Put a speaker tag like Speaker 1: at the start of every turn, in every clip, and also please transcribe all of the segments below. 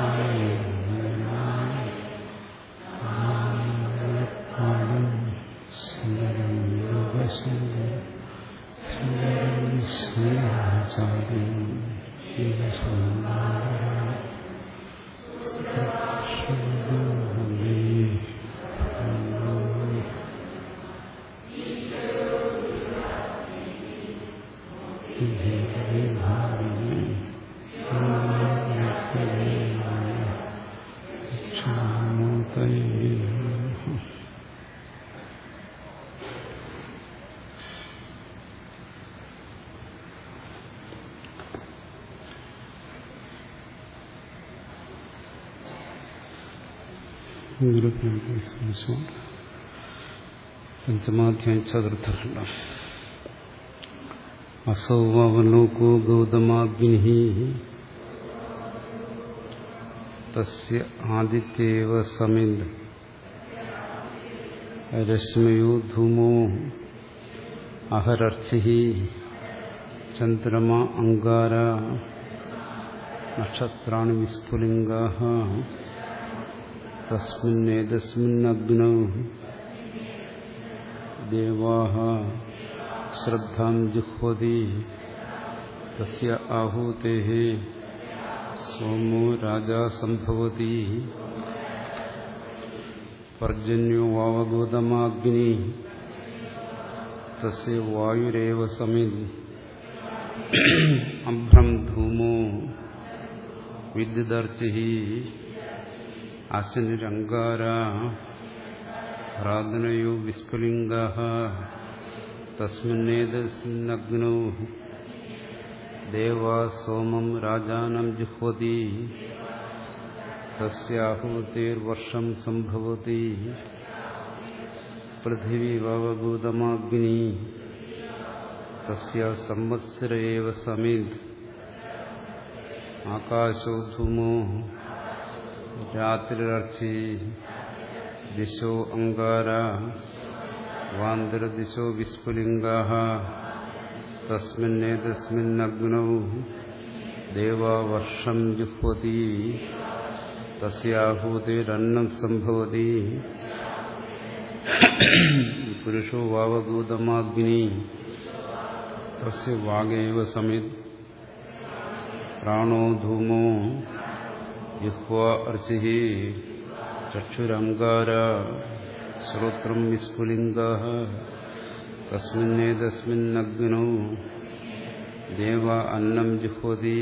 Speaker 1: Thank you. Shankaracharya പഞ്ചമാധ്യായം ചതുർത്ഥഖണ്ഡം അസൗവലോകോ ഗൗതമാഗ്നി തസ്യ ആദിത്യേവ സമിന്ദ് രശ്മയോ ധൂമോ അഹരർച്ചി ചന്ദ്രമ Ankara നക്ഷത്രാണി വിസ്ഫുലിംഗാ തസ്മിന്നേതസ്മിന്നഗ്നൗ ദേവാः ശ്രദ്ധാം ജുഹ്വതി തസ്യ ആഹൂതേः സോമോ രാജാ സംഭവതി പർജന്യോ വാവഗോതമാഗ്നി തസ്യ വായുരേവ സമിത് അഭ്രം ധൂമോ വിദ്യുദർച്ചി അശനിരങ്കാര പ്രാദനയോ വിസ്ഫുലിംഗ തസ്മിന്നേതസ്മിന്നഗ്നോ ദേവാ സോമം രാജാനം ജുഹ്വതി തസ്യാഹൂതിർവർഷം സംഭവതി പൃഥിവി വവഭൂതമാഗ്നി തസ്യ സംവത്സര ഏവ സമിത് ആകാശോ ധൂമോ രാത്രിരർച്ചി ദിശോ അങ്കാര വാന്തരദിശോ വിസ്ഫുലിംഗാ തസ്മിന്നേതസ്മിന്നഗ്നൗ ദേവാവർഷം ജുഹ്വതി തസ്യാഹൂതിരന്നം സംഭവതി പുരുഷോ വാവഭൂതമാഗ്നി തസ്യ വാഗേവ സമിത് പ്രാണോ ധൂമോ ജിഹ്വാ ചക്ഷുരങ്കാര ശ്രോത്രം വിസ്ഫുലിംഗ തസ്മിന്നേതസ്മിന്നഗ്നൗ ദേവ അന്നം ജുഹോതി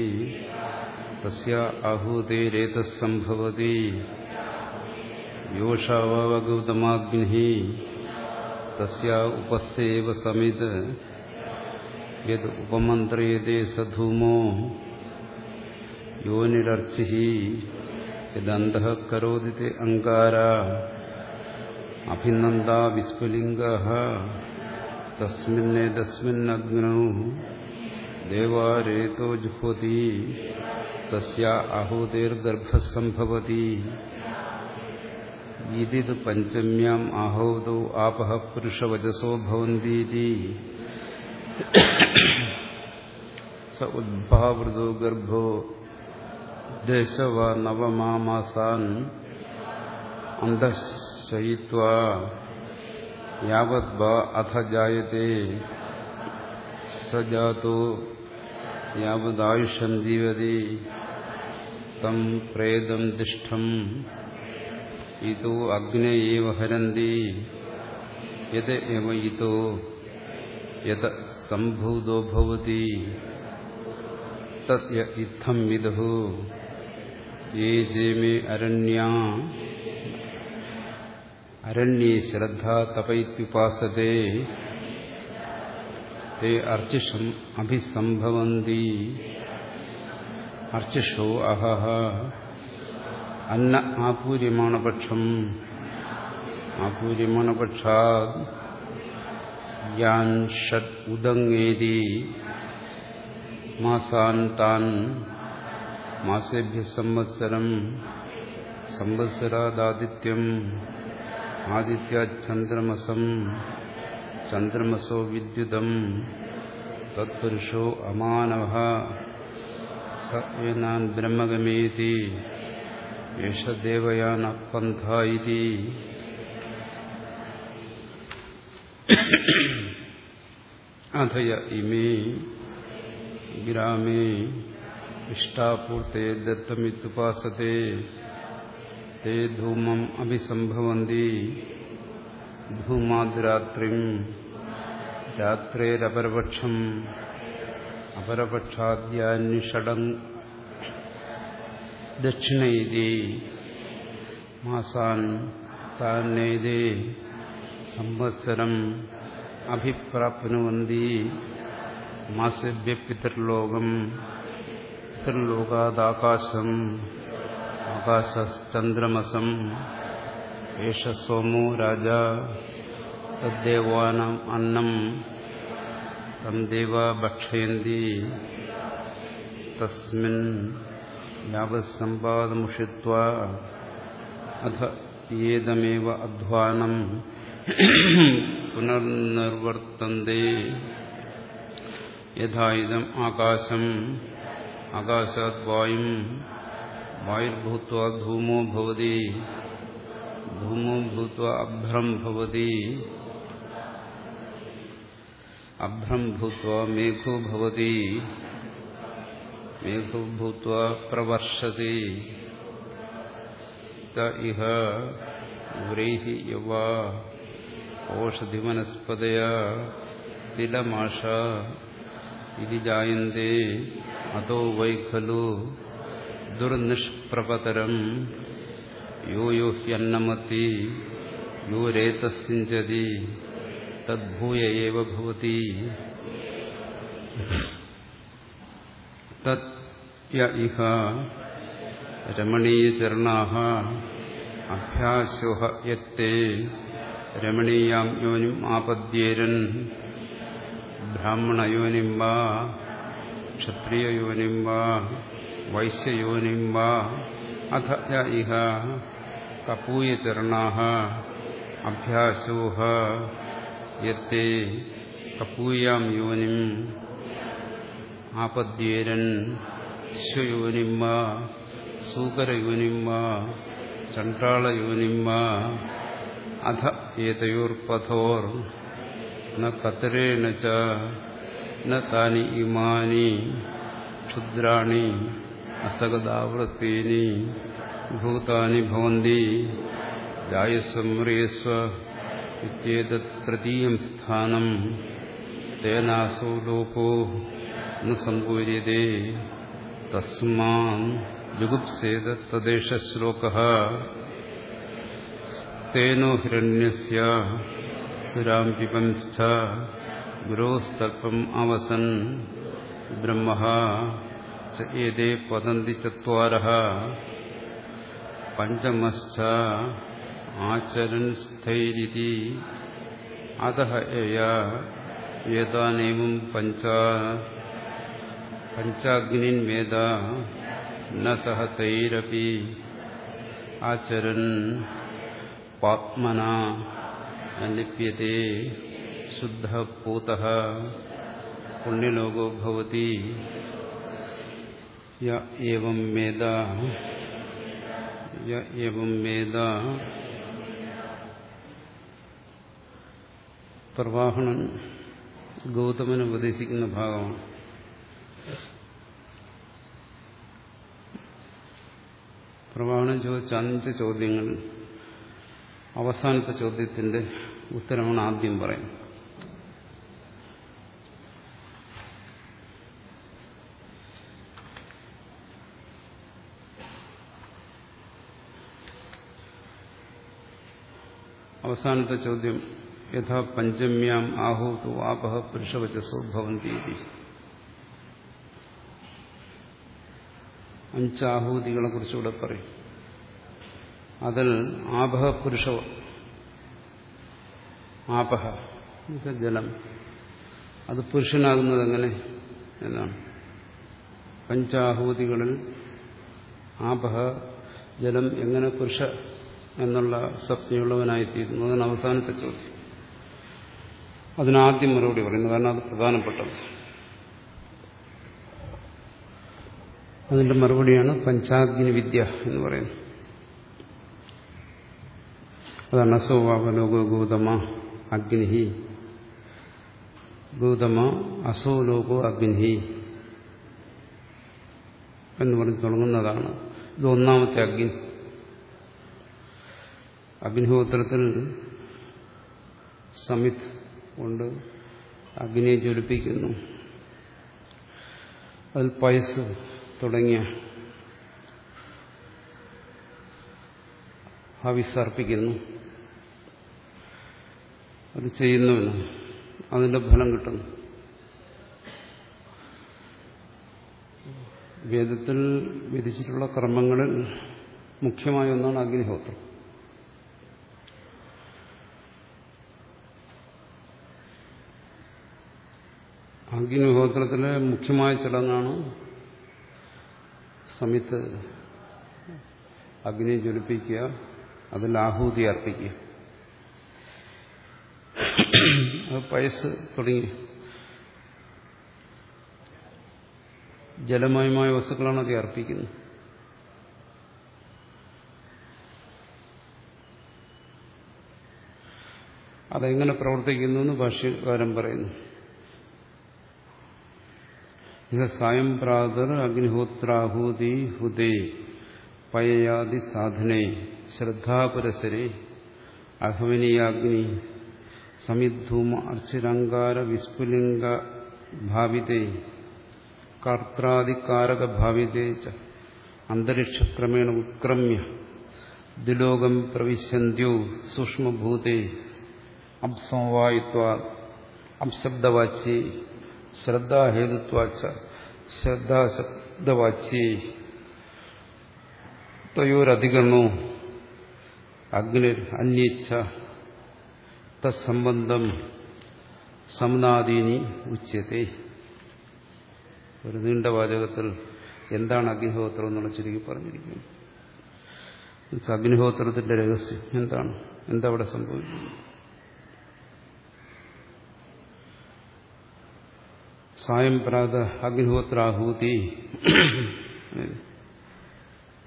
Speaker 1: തസ്യ ആഹൂതേരേതസ്സംഭവതി യോഷാവഗൗതമാഗ്നി തസ്യ ഉപസ്ഥേവ സമിത് യത് ഉപമന്ത്രയതേ സധൂമോ യോനിരർച്ചി യദന്തഃ കരോതി അങ്കാര അഭിനന്ദ വിസ്ഫുലിംഗ തസ്മിന്നേതസ്മിന്നഗ്നൗ ദേവാരേതോ ജുഹ്വതി തസ്യ ആഹൂതിർഗർഭസംഭവതി ഇതി പഞ്ചമ്യാം ആഹൂതോ ആപഃ പുരുഷവചസോ ഭവന്തീതി സ ഉദ്ഭാവൃതോ ഗർഭോ ദശ വ നവമാസാൻ അന്തശയിത്വാ യാവത് അഥ ജായത്തെ സജാതോ യാവദായുഷം ജീവതി തം പ്രേതം തിഷ്ഠം ഇതോ അഗ്നയേവ ഹരന്തി യത് എവ ഇതോ യത് സംഭൂതോ ഭവതി തത് ഇത്തം വിദുഃ ये जे मे अरण्या अरण्ये श्रद्धा तपैत्युपासते ते अर्चिषम् अभिसम्भवन्ति अर्चिषो अहः अन्न आपूर्यमाणपक्षम् आपूर्यमाणपक्षात् यान् षट् उदङ्गेति मासान् तान् മാസേഭ്യ സംവത്സരം സംവത്സരാദാദിത്യം ആദിത്യചന്ദ്രമസം ചന്ദ്രമസോ വിദ്യുതം തത്പുരുഷോ അമാനവ സേനാൻ ബ്രഹ്മഗമേതി ഏഷ ദേവയാന പന്ഥ ഇതി അധയ ഇമേ ഗ്രാമേ ഇഷ്ടാപൂർത്തേ ദത്തമിത്തുപാസത്തെ തേ ധൂമം അഭിസംഭവന്തി ധൂമാദ്രാത്രിം രാത്രേരപരപക്ഷം അപരപക്ഷാദ്യാന്വിഷടം ദക്ഷിണൈതി മാസാൻ താന്നേതി സംവത്സരം അഭിപ്രാപ്നുവന്തി മാസഭ്യ പിതൃലോകം പിതൃലോകാദാകാശം ആകാശചന്ദ്രമസം ഏഷ സോമോ രാജ തദ്ദേവാനം അന്നം തം ദേവ ഭക്ഷയന്തി തസ്മിൻ യാവത്സമ്പാദമുഷിത്വാ അധ ഏതമേവ അധ്വാനം പുനർനിർവർത്തന്തേ യഥാ ഇതം ആകാശം ആകാശാത് വായും വായുർഭൂത്വാ ധൂമോ ഭവതി ധൂമോ ഭൂത്വ അഭ്രം ഭവതി അഭ്രം ഭൂത്വ മേഘോ ഭവതി മേഘോ ഭൂത്വ പ്രവർഷതി ഇഹ വ്രീഹി യവ ഓഷധി വനസ്പതയ തിലമാഷ ഇതി ജായന്തേ അതോ വൈ ഖലു ദുർനിഷ്പ്രപതരം യോ യോ ഹ്യന്നമത്തി യോ രേതസിഞ്ചതി തദ്ഭൂയ ഏവ ഭവതി തത് യ ഇഹ രമണീയചരണാः അഭ്യാസോഹ യത്തെ രമണീയാം യോനിം ആപദ്യേരൻ ബ്രാഹ്മണയോനിം വാ ക്ഷത്രിയയോനിം വാ വൈശ്യയോനിം വാ യ ഇഹ കപൂയചരണാः അഭ്യാസോഹ യത്തെ കപൂയാം യോനിം ആപദ്യേരൻ ശ്വയോനിം വാ സൂകരയോനിം വാ ചണ്ഡാളയോനിം വാ അധ ഏതയോർപഥോർ ന കതരേണ ച താനി ഇമാനി ക്ഷുദ്രാണി അസഗതാവൃത്തീനി ഭൂതാനി ഭവന്തി ജായസ്വ മ്രിയസ്വ ഇത്യേതത് തൃതീയം സ്ഥാനം തേനാസോ ലോകോ ന സമ്പൂര്യതേ തസ്മാൻ ജുഗുപ്സേത തദ്ദേശ ശ്ലോക. തേനോ ഹിരണ്യസ്യ സുരാം പിപംസ്ഥ ഗുരോസ്തൽപം അവസൻ ബ്രഹ്മ ച ഏതേ പതന്തി ചര പഞ്ചമശ്ച ആചരൻ സ്ഥൈരിതി അതഃ ഏതാനേവം പഞ്ച പഞ്ചാഗ്നിൻ വേദ ന സഹ തൈരപി ആചരൻ പാത്മന ലിപ്യത്തെ ശുദ്ധ പൂത പുണ്യലോകോ ഭവതി യ മേദ യം വേദ പ്രവാഹണൻ ഗൗതമന് ഉപദേശിക്കുന്ന ഭാഗമാണ്. പ്രവാഹനം ചോദിച്ച അഞ്ച് ചോദ്യങ്ങൾ അവസാനത്തെ ചോദ്യത്തിന്റെ ഉത്തരമാണ് ആദ്യം പറയുന്നത്. അവസാനത്തെ ചോദ്യം യഥാ പഞ്ചമ്യാം ആഹൂതു ആപഹ പുരുഷവചസോ ഭവന്തി അഞ്ചാഹൂതികളെ കുറിച്ചുകൂടെ പറയും. അതിൽ ആപഹ പുരുഷ ആപഹ ജലം. അത് പുരുഷനാകുന്നത് എങ്ങനെ? എന്നാണ് പഞ്ചാഹൂതികളിൽ ആപഹ ജലം എങ്ങനെ പുരുഷ എന്നുള്ള സ്വപ്നയുള്ളവനായിത്തീരുന്നു അതാണ് അവസാനത്തെ ചോദ്യം. അതിനാദ്യം മറുപടി പറയുന്നു. കാരണം അത് പ്രധാനപ്പെട്ടത്. അതിന്റെ മറുപടിയാണ് പഞ്ചാഗ്നി വിദ്യ എന്ന് പറയുന്നത്. അതാണ് അസോവാപലോക ഗൗതമ അഗ്നിഹി. ഗൗതമ അസോ ലോകോ അഗ്നിഹി എന്ന് പറഞ്ഞ് തുടങ്ങുന്നതാണ്. ഇത് ഒന്നാമത്തെ അഗ്നി. അഗ്നിഹോത്രത്തിൽ സമിത് കൊണ്ട് അഗ്നിയെ ജ്വലിപ്പിക്കുന്നു. അതിൽ പയസ് തുടങ്ങിയ ഹവിസർപ്പിക്കുന്നു അത് ചെയ്യുന്നുവെന്ന് അതിന്റെ ഫലം കിട്ടുന്നു. വേദത്തിൽ വിധിച്ചിട്ടുള്ള കർമ്മങ്ങളിൽ മുഖ്യമായ ഒന്നാണ് അഗ്നിഹോത്രം. അഗ്നിഹോത്രത്തിലെ മുഖ്യമായ ചടങ്ങാണ് സമിത്ത് അഗ്നി ജ്വലിപ്പിക്കുക അതിൽ ആഹൂതി അർപ്പിക്കുക. പയസ് തുടങ്ങി. ജലമയമായ വസ്തുക്കളാണ് അത് അർപ്പിക്കുന്നത്. അതെങ്ങനെ പ്രവർത്തിക്കുന്നു എന്ന് ഭാഷ്യകാരൻ പറയുന്നു. ഇഹ സായം പ്രാതർ അഗ്നിഹോത്രാഹൂതി ഹുദേ പയയാദി സാധനേ ശ്രദ്ധാപുരസരെ അഹവനീയാഗ്നി സമിദ്ധൂമ അർച്ചിരങ്കാര വിസ്ഫുലിംഗ ഭാവിതേ കർത്താദികാരക ഭാവിതേ ച അന്തരീക്ഷക്രമേണ ഉത്ക്രമ്യ ദുലോകം പ്രവിശന്ത്യോ സൂക്ഷ്മഭൂതേ അബ്സംവായിത്വ അബ്ശബ്ദവാച്യേ ശ്രദ്ധാഹേതുത്വാച്ച ശ്രദ്ധാശബ്ദവാച്യേ തയോരധികരണോ അഗ്നിർ അന്യച്ഛ തത്സംബന്ധം സമനാദീനി ഉച്ചത്തെ ഒരു നീണ്ട വാചകത്തിൽ എന്താണ് അഗ്നിഹോത്രം എന്നുള്ള ചുരുക്കി പറഞ്ഞിരിക്കുന്നു. അഗ്നിഹോത്രത്തിന്റെ രഹസ്യം എന്താണ്? എന്താ അവിടെ സംഭവിക്കുന്നത് സായം പ്രാത അഗ്നിഹോത്രാഹൂതി.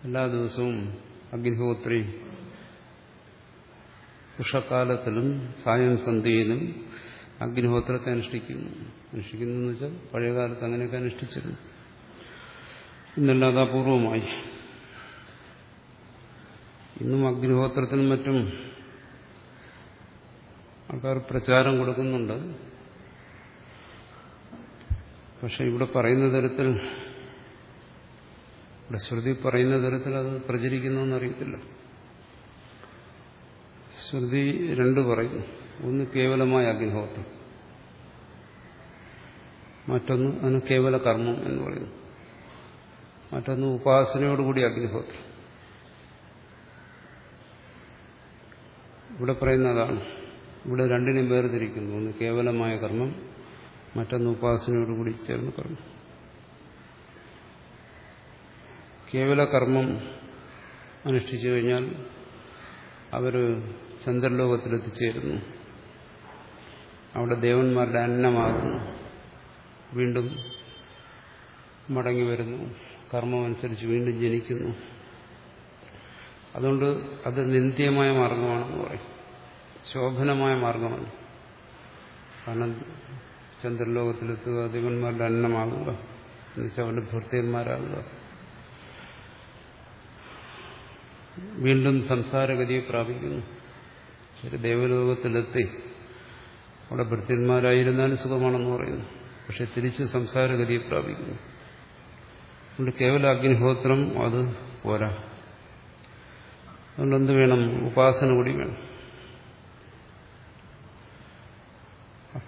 Speaker 1: എല്ലാ ദിവസവും അഗ്നിഹോത്രി. ഉഷക്കാലത്തിലും സായം സന്ധ്യയിലും അഗ്നിഹോത്രത്തെ അനുഷ്ഠിക്കുന്നു. അനുഷ്ഠിക്കുന്നു എന്ന് വെച്ചാൽ പഴയകാലത്ത് അങ്ങനെയൊക്കെ അനുഷ്ഠിച്ചിരുന്നു. ഇന്നല്ലാതെ അപൂർവമായി ഇന്നും അഗ്നിഹോത്രത്തിനും മറ്റും ആൾക്കാർ പ്രചാരം കൊടുക്കുന്നുണ്ട്. പക്ഷെ ഇവിടെ പറയുന്ന തരത്തിൽ ഇവിടെ ശ്രുതി പറയുന്ന തരത്തിൽ അത് പ്രചരിക്കുന്നു അറിയത്തില്ല. ശ്രുതി രണ്ട് പറയുന്നു ഒന്ന് കേവലമായ അഗ്നിഹോത്രം മറ്റൊന്ന് അതിന് കേവല കർമ്മം എന്ന് പറയുന്നു മറ്റൊന്ന് ഉപാസനയോടുകൂടി അഗ്നിഹോത്രം. ഇവിടെ പറയുന്നതാണ് ഇവിടെ രണ്ടിനും വേർതിരിക്കുന്നു. ഒന്ന് കേവലമായ കർമ്മം മറ്റൊന്ന് ഉപാസനയോടുകൂടി ചേർന്ന് കർമ്മം കേവല കർമ്മം അനുഷ്ഠിച്ചു കഴിഞ്ഞാൽ അവർ ചന്ദ്രലോകത്തിലെത്തിച്ചേരുന്നു അവിടെ ദേവന്മാരുടെ അന്നമാകുന്നു. വീണ്ടും മടങ്ങി വരുന്നു. കർമ്മമനുസരിച്ച് വീണ്ടും ജനിക്കുന്നു. അതുകൊണ്ട് അത് നിന്ദ്യമായ മാർഗമാണെന്ന് പറയും. ശോഭനമായ മാർഗമാണ്. കാരണം ചന്ദ്രലോകത്തിലെത്തുക ദേവന്മാരുടെ അന്നമാകുക എന്നുവെച്ചാൽ ഭൃത്യന്മാരാകുക. വീണ്ടും സംസാരഗതിയെ പ്രാപിക്കുന്നു. ഒരു ദേവലോകത്തിലെത്തി അവിടെ ഭൃത്യന്മാരായിരുന്നാലും സുഖമാണെന്ന് പറയുന്നു. പക്ഷെ തിരിച്ച് സംസാരഗതിയെ പ്രാപിക്കുന്നു. അതുകൊണ്ട് കേവല അഗ്നിഹോത്രം അത് പോരാ. അതുകൊണ്ട് എന്ത് വേണം? ഉപാസന കൂടി വേണം.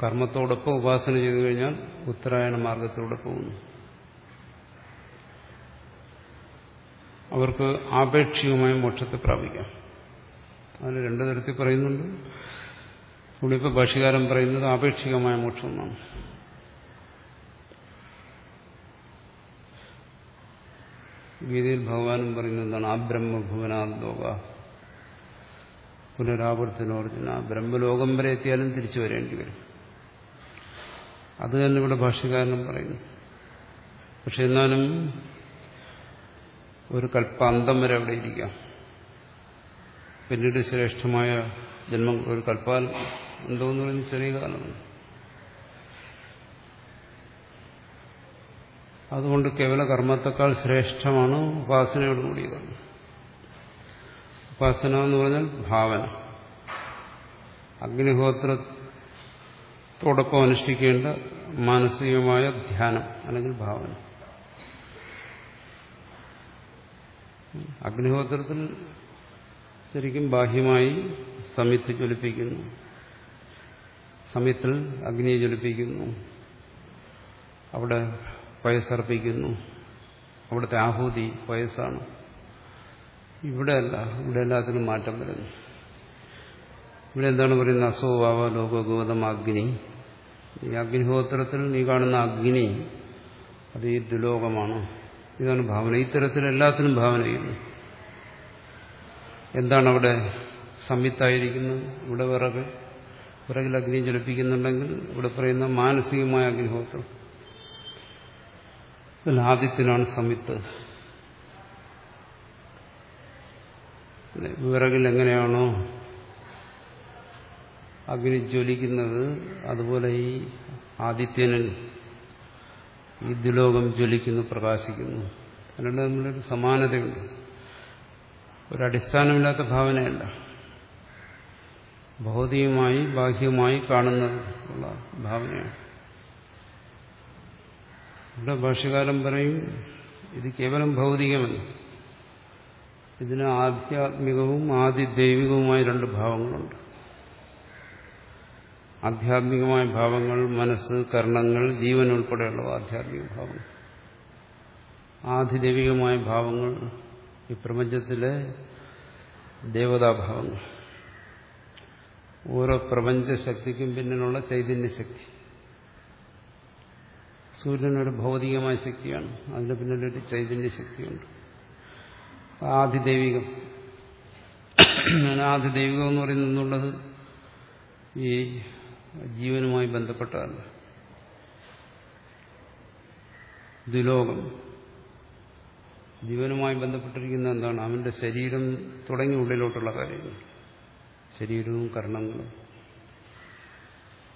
Speaker 1: കർമ്മത്തോടൊപ്പം ഉപാസന ചെയ്തു കഴിഞ്ഞാൽ ഉത്തരായണ മാർഗത്തിലൂടെ പോകുന്നു. അവർക്ക് ആപേക്ഷികമായ മോക്ഷത്തെ പ്രാപിക്കാം. അതിന് രണ്ടു തരത്തിൽ പറയുന്നുണ്ട്. ഇവിടെ ഭാഷകാരം പറയുന്നത് ആപേക്ഷികമായ മോക്ഷം എന്നാണ്. ഗീതയിൽ ഭഗവാനും പറയുന്നത് എന്താണ്? ആ ബ്രഹ്മഭുവനാദ്ലോക പുനരാവർത്തനോർജുന ബ്രഹ്മലോകം വരെ എത്തിയാലും തിരിച്ചു വരേണ്ടി വരും. അത് തന്നെ ഇവിടെ ഭാഷ്യകാരനും പറയുന്നു. പക്ഷെ എന്നാലും ഒരു കൽപ്പാന്തം വരെ അവിടെ ഇരിക്കാം. പിന്നീട് ശ്രേഷ്ഠമായ ജന്മം ഒരു കൽപ്പാൽ എന്തോന്ന് പറയുന്നത് ചെറിയ കാലമാണ്. അതുകൊണ്ട് കേവല കർമ്മത്തെക്കാൾ ശ്രേഷ്ഠമാണ് ഉപാസനയോടുകൂടിയ കർമ്മം ഉപാസന എന്ന് പറഞ്ഞാൽ ഭാവന. അഗ്നിഹോത്രത്തോടൊപ്പം അനുഷ്ഠിക്കേണ്ട മാനസികമായ ധ്യാനം അല്ലെങ്കിൽ ഭാവന. അഗ്നിഹോത്രത്തിൽ ശരിക്കും ബാഹ്യമായി സമിത്ത് ജ്വലിപ്പിക്കുന്നു. സമിത്തിൽ അഗ്നിയെ ജ്വലിപ്പിക്കുന്നു. അവിടെ പയസർപ്പിക്കുന്നു അവിടുത്തെ ആഹൂതി പയസ്സാണ് ഇവിടെ അല്ല ഇവിടെ എല്ലാത്തിനും മാറ്റം വരുന്നു. ഇവിടെ എന്താണ് പറയുന്നത്? അസോവാവ ലോകഗോതം അഗ്നി ഈ അഗ്നിഹോത്രത്തിൽ നീ കാണുന്ന അഗ്നി അത് ഈ ദുലോകമാണ് ഇതാണ് ഭാവന. ഇത്തരത്തിൽ എല്ലാത്തിനും ഭാവനയില്ല. എന്താണ് അവിടെ സംയുക്തായിരിക്കുന്നത് ഇവിടെ വിറക്. വിറകിൽ അഗ്നി ജ്വലിപ്പിക്കുന്നുണ്ടെങ്കിൽ ഇവിടെ പറയുന്ന മാനസികമായ അഗ്നിഹോത്രം. ആദ്യത്തിനാണ് സംയുക്ത് വിറകിൽ എങ്ങനെയാണോ അഗ്നി ജ്വലിക്കുന്നത് അതുപോലെ ഈ ആദിത്യനിൽ ഈ ദുലോകം ജ്വലിക്കുന്നു പ്രകാശിക്കുന്നു. അതിനുള്ള നമ്മളൊരു സമാനതയുണ്ട്. ഒരടിസ്ഥാനമില്ലാത്ത ഭാവനയല്ല. ഭൗതികമായി ബാഹ്യമായി കാണുന്നത് ഉള്ള ഭാവനയാണ്. ഇവിടെ ഭാഷ്യകാലം പറയും ഇത് കേവലം ഭൗതികമല്ല. ഇതിന് ആധ്യാത്മികവും ആദിദൈവികവുമായ രണ്ട് ഭാവങ്ങളുണ്ട്. ആധ്യാത്മികമായ ഭാവങ്ങൾ മനസ്സ് കർണങ്ങൾ ജീവൻ ഉൾപ്പെടെയുള്ള ആധ്യാത്മിക ഭാവങ്ങൾ. ആധിദൈവികമായ ഭാവങ്ങൾ ഈ പ്രപഞ്ചത്തിലെ ദേവതാഭാവങ്ങൾ ഓരോ പ്രപഞ്ചശക്തിക്കും പിന്നിലുള്ള ചൈതന്യശക്തി. സൂര്യനൊരു ഭൗതികമായ ശക്തിയാണ്. അതിന് പിന്നിലൊരു ചൈതന്യശക്തിയുണ്ട്. ആദിദൈവികം ആദിദൈവികം എന്ന് പറയുന്നുള്ളത് ഈ ജീവനുമായി ബന്ധപ്പെട്ടതല്ല ദുലോകം ജീവനുമായി ബന്ധപ്പെട്ടിരിക്കുന്ന എന്താണ്? അവന്റെ ശരീരം തുടങ്ങി ഉള്ളിലോട്ടുള്ള കാര്യങ്ങൾ. ശരീരവും കർണങ്ങളും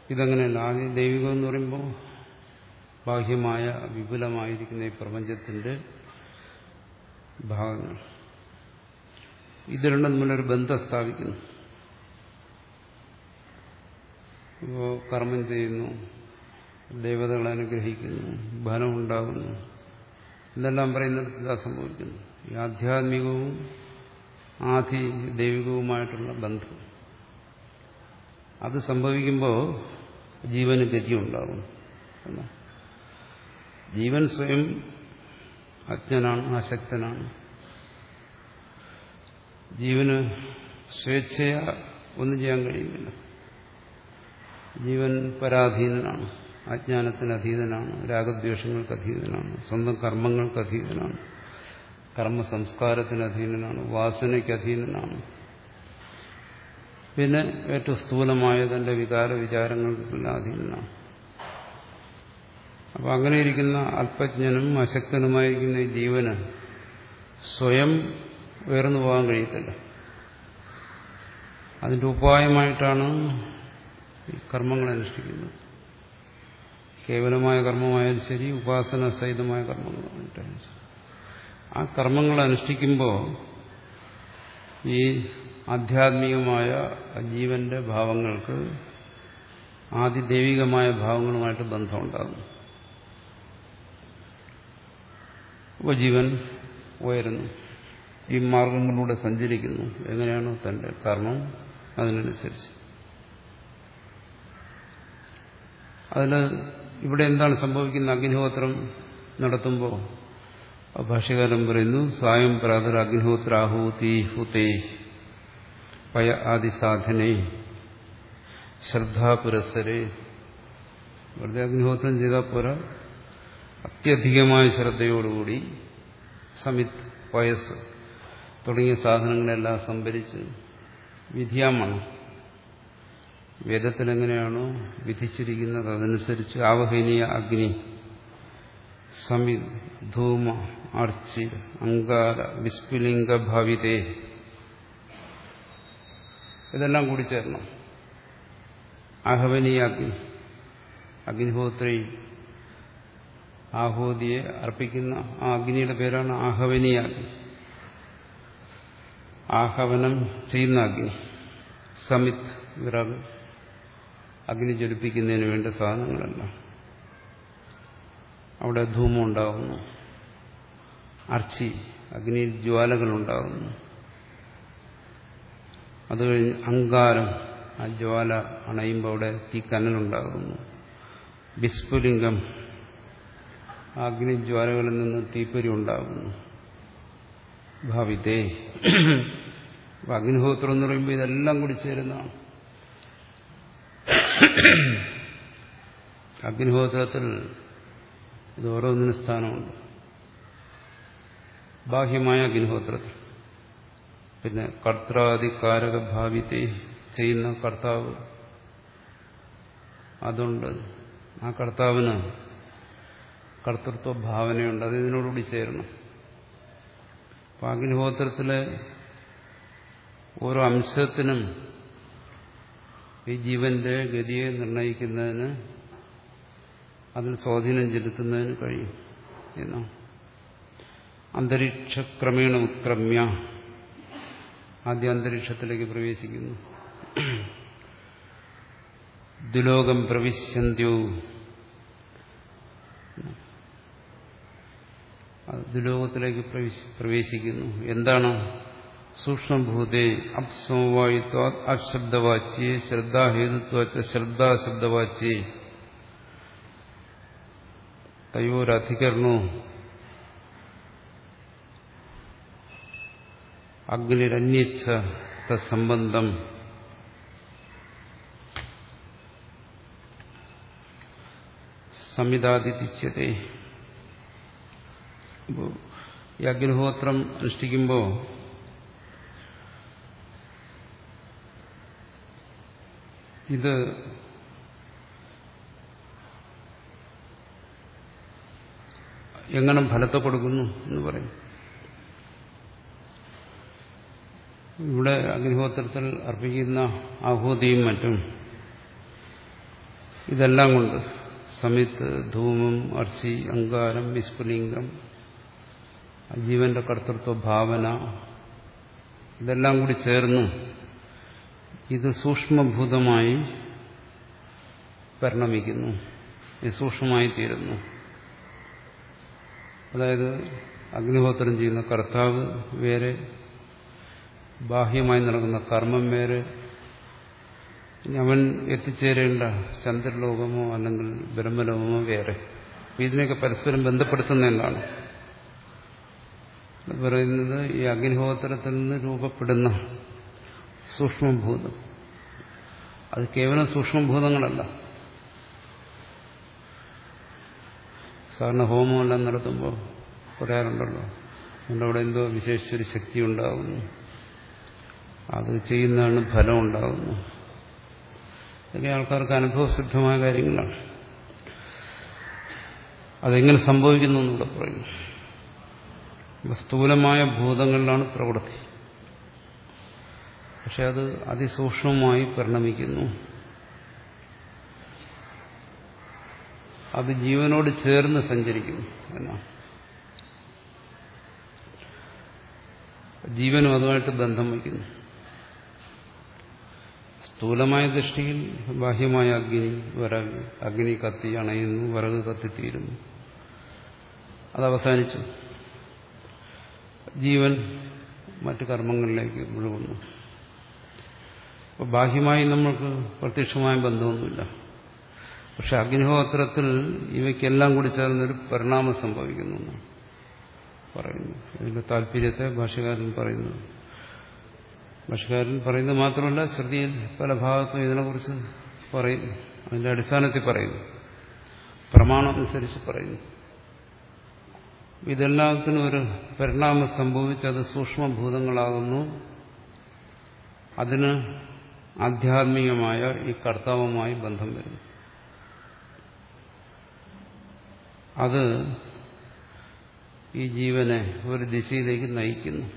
Speaker 1: ഇതങ്ങനെയല്ല. ആദ്യ ദൈവികം എന്ന് പറയുമ്പോൾ ബാഹ്യമായ വിപുലമായിരിക്കുന്ന ഈ പ്രപഞ്ചത്തിന്റെ ഭാഗങ്ങൾ. ഇത് രണ്ടും തമ്മിലൊരു ബന്ധം സ്ഥാപിക്കുന്നു. ഇപ്പോൾ കർമ്മം ചെയ്യുന്നു ദേവതകളെ അനുഗ്രഹിക്കുന്നു ഫലം ഉണ്ടാകുന്നു ഇതെല്ലാം പറയുന്നിടത്ത് ഇതാ സംഭവിക്കുന്നു. ഈ ആധ്യാത്മികവും ആധി ദൈവികവുമായിട്ടുള്ള ബന്ധം. അത് സംഭവിക്കുമ്പോൾ ജീവന് ഗതിയുണ്ടാകും ഉണ്ടാകും ജീവൻ സ്വയം അജ്ഞനാണ് അശക്തനാണ് ജീവന് സ്വേച്ഛയാ ഒന്നും ചെയ്യാൻ കഴിയുന്നില്ല. ജീവൻ പരാധീനനാണ് അജ്ഞാനത്തിന് അധീതനാണ് രാഗദ്വേഷങ്ങൾക്ക് അധീതനാണ് സ്വന്തം കർമ്മങ്ങൾക്ക് അധീതനാണ് കർമ്മ സംസ്കാരത്തിന് അധീനനാണ് വാസനയ്ക്ക് അധീനനാണ് പിന്നെ ഏറ്റവും സ്ഥൂലമായ തന്റെ വികാര വിചാരങ്ങൾക്കെല്ലാം അധീനനാണ്. അപ്പം അങ്ങനെ ഇരിക്കുന്ന അല്പജ്ഞനും അശക്തനുമായിരിക്കുന്ന ഈ ജീവന് സ്വയം ഉയർന്നു പോകാൻ കഴിയത്തില്ല. അതിന്റെ ഉപായമായിട്ടാണ് കർമ്മങ്ങൾ അനുഷ്ഠിക്കുന്നത്. കേവലമായ കർമ്മമായാലും ശരി ഉപാസന സഹിതമായ കർമ്മങ്ങൾ ആ കർമ്മങ്ങൾ അനുഷ്ഠിക്കുമ്പോൾ ഈ ആധ്യാത്മികമായ ജീവന്റെ ഭാവങ്ങൾക്ക് ആദിദൈവികമായ ഭാവങ്ങളുമായിട്ട് ബന്ധമുണ്ടാകുന്നു. അപ്പോൾ ജീവൻ ഉയരുന്നു. ഈ മാർഗങ്ങളിലൂടെ സഞ്ചരിക്കുന്നു. എങ്ങനെയാണോ തന്റെ കർമ്മം അതിനനുസരിച്ച്. അതിൽ ഇവിടെ എന്താണ് സംഭവിക്കുന്നത് അഗ്നിഹോത്രം നടത്തുമ്പോൾ? ഭാഷ്യകാരൻ പറയുന്നു സായം പ്രാതർ അഗ്നിഹോത്രാഹൂതി ഹുതേ പയ ആദി സാധനേ ശ്രദ്ധാപുരസ്സരെ വെറുതെ അഗ്നിഹോത്രം ചെയ്താൽ പോരാ. അത്യധികമായ ശ്രദ്ധയോടുകൂടി സമിത് പയസ് തുടങ്ങിയ സാധനങ്ങളെല്ലാം സംഭരിച്ച് വിധിയാമണം വേദത്തിൽ എങ്ങനെയാണോ വിധിച്ചിരിക്കുന്നത്? അതനുസരിച്ച് ആവഹനീയ അഗ്നി സമി ധൂമ അർച്ചി അങ്കാര വിസ്ഫുലിംഗ ഭാവിതേ. ഇതെല്ലാം കൂടി ചേർന്നു ആഹവനീയ അഗ്നി അഗ്നിഹോത്രി ആഹോതിയെ അർപ്പിക്കുന്ന ആ അഗ്നിയുടെ പേരാണ് ആഹവനീയ അഗ്നി. ആഹവനം ചെയ്യുന്ന അഗ്നി സമിത് വിറക്. അഗ്നി ജ്വലിപ്പിക്കുന്നതിന് വേണ്ട സാധനങ്ങളല്ല. അവിടെ ധൂമം ഉണ്ടാകുന്നു അർച്ചി അഗ്നിയിൽ ജ്വാലകളുണ്ടാകുന്നു അത് കഴിഞ്ഞ് അങ്കാരം ആ ജ്വാല അണയുമ്പോൾ അവിടെ തീ തീക്കനലുണ്ടാകുന്നു അഗ്നി അഗ്നിജ്വാലകളിൽ നിന്ന് തീപ്പൊരി ഉണ്ടാകുന്നു. ഭാവിതേ അഗ്നിഹോത്രം എന്ന് പറയുമ്പോൾ ഇതെല്ലാം കൂടി ചേരുന്നതാണ്. അഗ്നിഹോത്രത്തിൽ ഇത് ഓരോന്നിനും സ്ഥാനമുണ്ട്. ബാഹ്യമായ അഗ്നിഹോത്രത്തിൽ. പിന്നെ കർത്താധികാരക ഭാവിത്തെ ചെയ്യുന്ന കർത്താവ്. അതുണ്ട്. ആ കർത്താവിന് കർത്തൃത്വ ഭാവനയുണ്ട് അത് ഇതിനോടുകൂടി ചേരണം. അപ്പം അഗ്നിഹോത്രത്തിലെ ഓരോ അംശത്തിനും ഈ ജീവന്റെ ഗതിയെ നിർണയിക്കുന്നതിന് അതിൽ സ്വാധീനം ചെലുത്തുന്നതിന് കഴിയും. എന്നാ അന്തരീക്ഷക്രമേണ ഉത്ക്രമ്യ. ആദ്യ അന്തരീക്ഷത്തിലേക്ക് പ്രവേശിക്കുന്നു. ദുലോകം പ്രവിശ്യന്ത്യോ. ദുലോകത്തിലേക്ക് പ്രവേശിക്കുന്നു. എന്താണ് സൂക്ഷ്മഭൂതേ അപ്സമവായിത്വ അശബ്ദവാച്യേ ശ്രദ്ധാഹേതുത്വ ശ്രദ്ധാശബ്ദവാച്യേ. തയോരധികരണോ അഗ്നിരന്യച്ഛ സംഹിതാതിഥ്യത്തെ അപ്പോൾ ഈ അഗ്നിഹോത്രം അനുഷ്ഠിക്കുമ്പോൾ ഇത് എങ്ങനെ ഫലത്തെ കൊടുക്കുന്നു എന്ന് പറയും. ഇവിടെ അഗ്നിഹോത്രത്തിൽ അർപ്പിക്കുന്ന ആഹൂതിയും മറ്റും ഇതെല്ലാം കൊണ്ട് സമിത്ത് ധൂമം അർച്ചി അങ്കാരം വിസ്ഫുലിംഗം ജീവന്റെ കർത്തൃത്വ ഭാവന ഇതെല്ലാം കൂടി ചേർന്ന് ഇത് സൂക്ഷ്മഭൂതമായി പരിണമിക്കുന്നു. സൂക്ഷ്മമായി തീരുന്നു. അതായത് അഗ്നിഹോത്രം ചെയ്യുന്ന കർത്താവ് വേറെ ബാഹ്യമായി നടക്കുന്ന കർമ്മം വേറെ. അവൻ എത്തിച്ചേരേണ്ട ചന്ദ്രലോകമോ അല്ലെങ്കിൽ ബ്രഹ്മലോകമോ വേറെ. ഇതിനെയൊക്കെ പരസ്പരം ബന്ധപ്പെടുത്തുന്ന എന്താണ് പറയുന്നത് ഈ അഗ്നിഹോത്രത്തിൽ നിന്ന് രൂപപ്പെടുന്ന സൂക്ഷ്മഭൂതം. അത് കേവലം സൂക്ഷ്മഭൂതങ്ങളല്ല. സാറിന് ഹോമമെല്ലാം നടത്തുമ്പോൾ പറയാറുണ്ടല്ലോ അതുകൊണ്ട് അവിടെ എന്തോ വിശേഷിച്ചൊരു ശക്തി ഉണ്ടാകുന്നു അത് ചെയ്യുന്നതാണ് ഫലം ഉണ്ടാകുന്നു ഇതൊക്കെ ആൾക്കാർക്ക് അനുഭവസിദ്ധമായ കാര്യങ്ങളാണ്. അതെങ്ങനെ സംഭവിക്കുന്നു എന്നുള്ള പറയുന്നു സ്ഥൂലമായ ഭൂതങ്ങളിലാണ് പ്രവൃത്തി. പക്ഷെ അത് അതിസൂക്ഷ്മമായി പരിണമിക്കുന്നു. അത് ജീവനോട് ചേർന്ന് സഞ്ചരിക്കുന്നു എന്നാണ് ജീവനും അതുമായിട്ട് ബന്ധം വയ്ക്കുന്നു. സ്ഥൂലമായ ദൃഷ്ടിയിൽ ബാഹ്യമായ അഗ്നി വിറക് അഗ്നി കത്തി അണയുന്നു വിറക് കത്തിത്തീരുന്നു അത് അവസാനിച്ചു. ജീവൻ മറ്റു കർമ്മങ്ങളിലേക്ക് മുഴുകുന്നു അപ്പോൾ ബാഹ്യമായി നമ്മൾക്ക് പ്രത്യക്ഷമായ ബന്ധമൊന്നുമില്ല. പക്ഷെ അഗ്നിഹോത്രത്തിൽ ഇവയ്ക്കെല്ലാം കൂടി ചേർന്നൊരു പരിണാമം സംഭവിക്കുന്നു പറയുന്നു ഇതിന്റെ താല്പര്യത്തെ ഭാഷകാരൻ പറയുന്നു. ഭാഷകാരൻ പറയുന്നത് മാത്രമല്ല ശ്രുതിയിൽ പല ഭാഗത്തും ഇതിനെക്കുറിച്ച് പറയുന്നു. അതിന്റെ അടിസ്ഥാനത്തിൽ പറയുന്നു. പ്രമാണം അനുസരിച്ച് പറയുന്നു. ഇതെല്ലാത്തിനും ഒരു പരിണാമം സംഭവിച്ചത് സൂക്ഷ്മഭൂതങ്ങളാകുന്നു. അതിന് ആധ്യാത്മികമായ ഈ കർത്താവുമായി ബന്ധം വരുന്നു. അത് ഈ ജീവനെ ഒരു ദിശയിലേക്ക് നയിക്കുന്നു.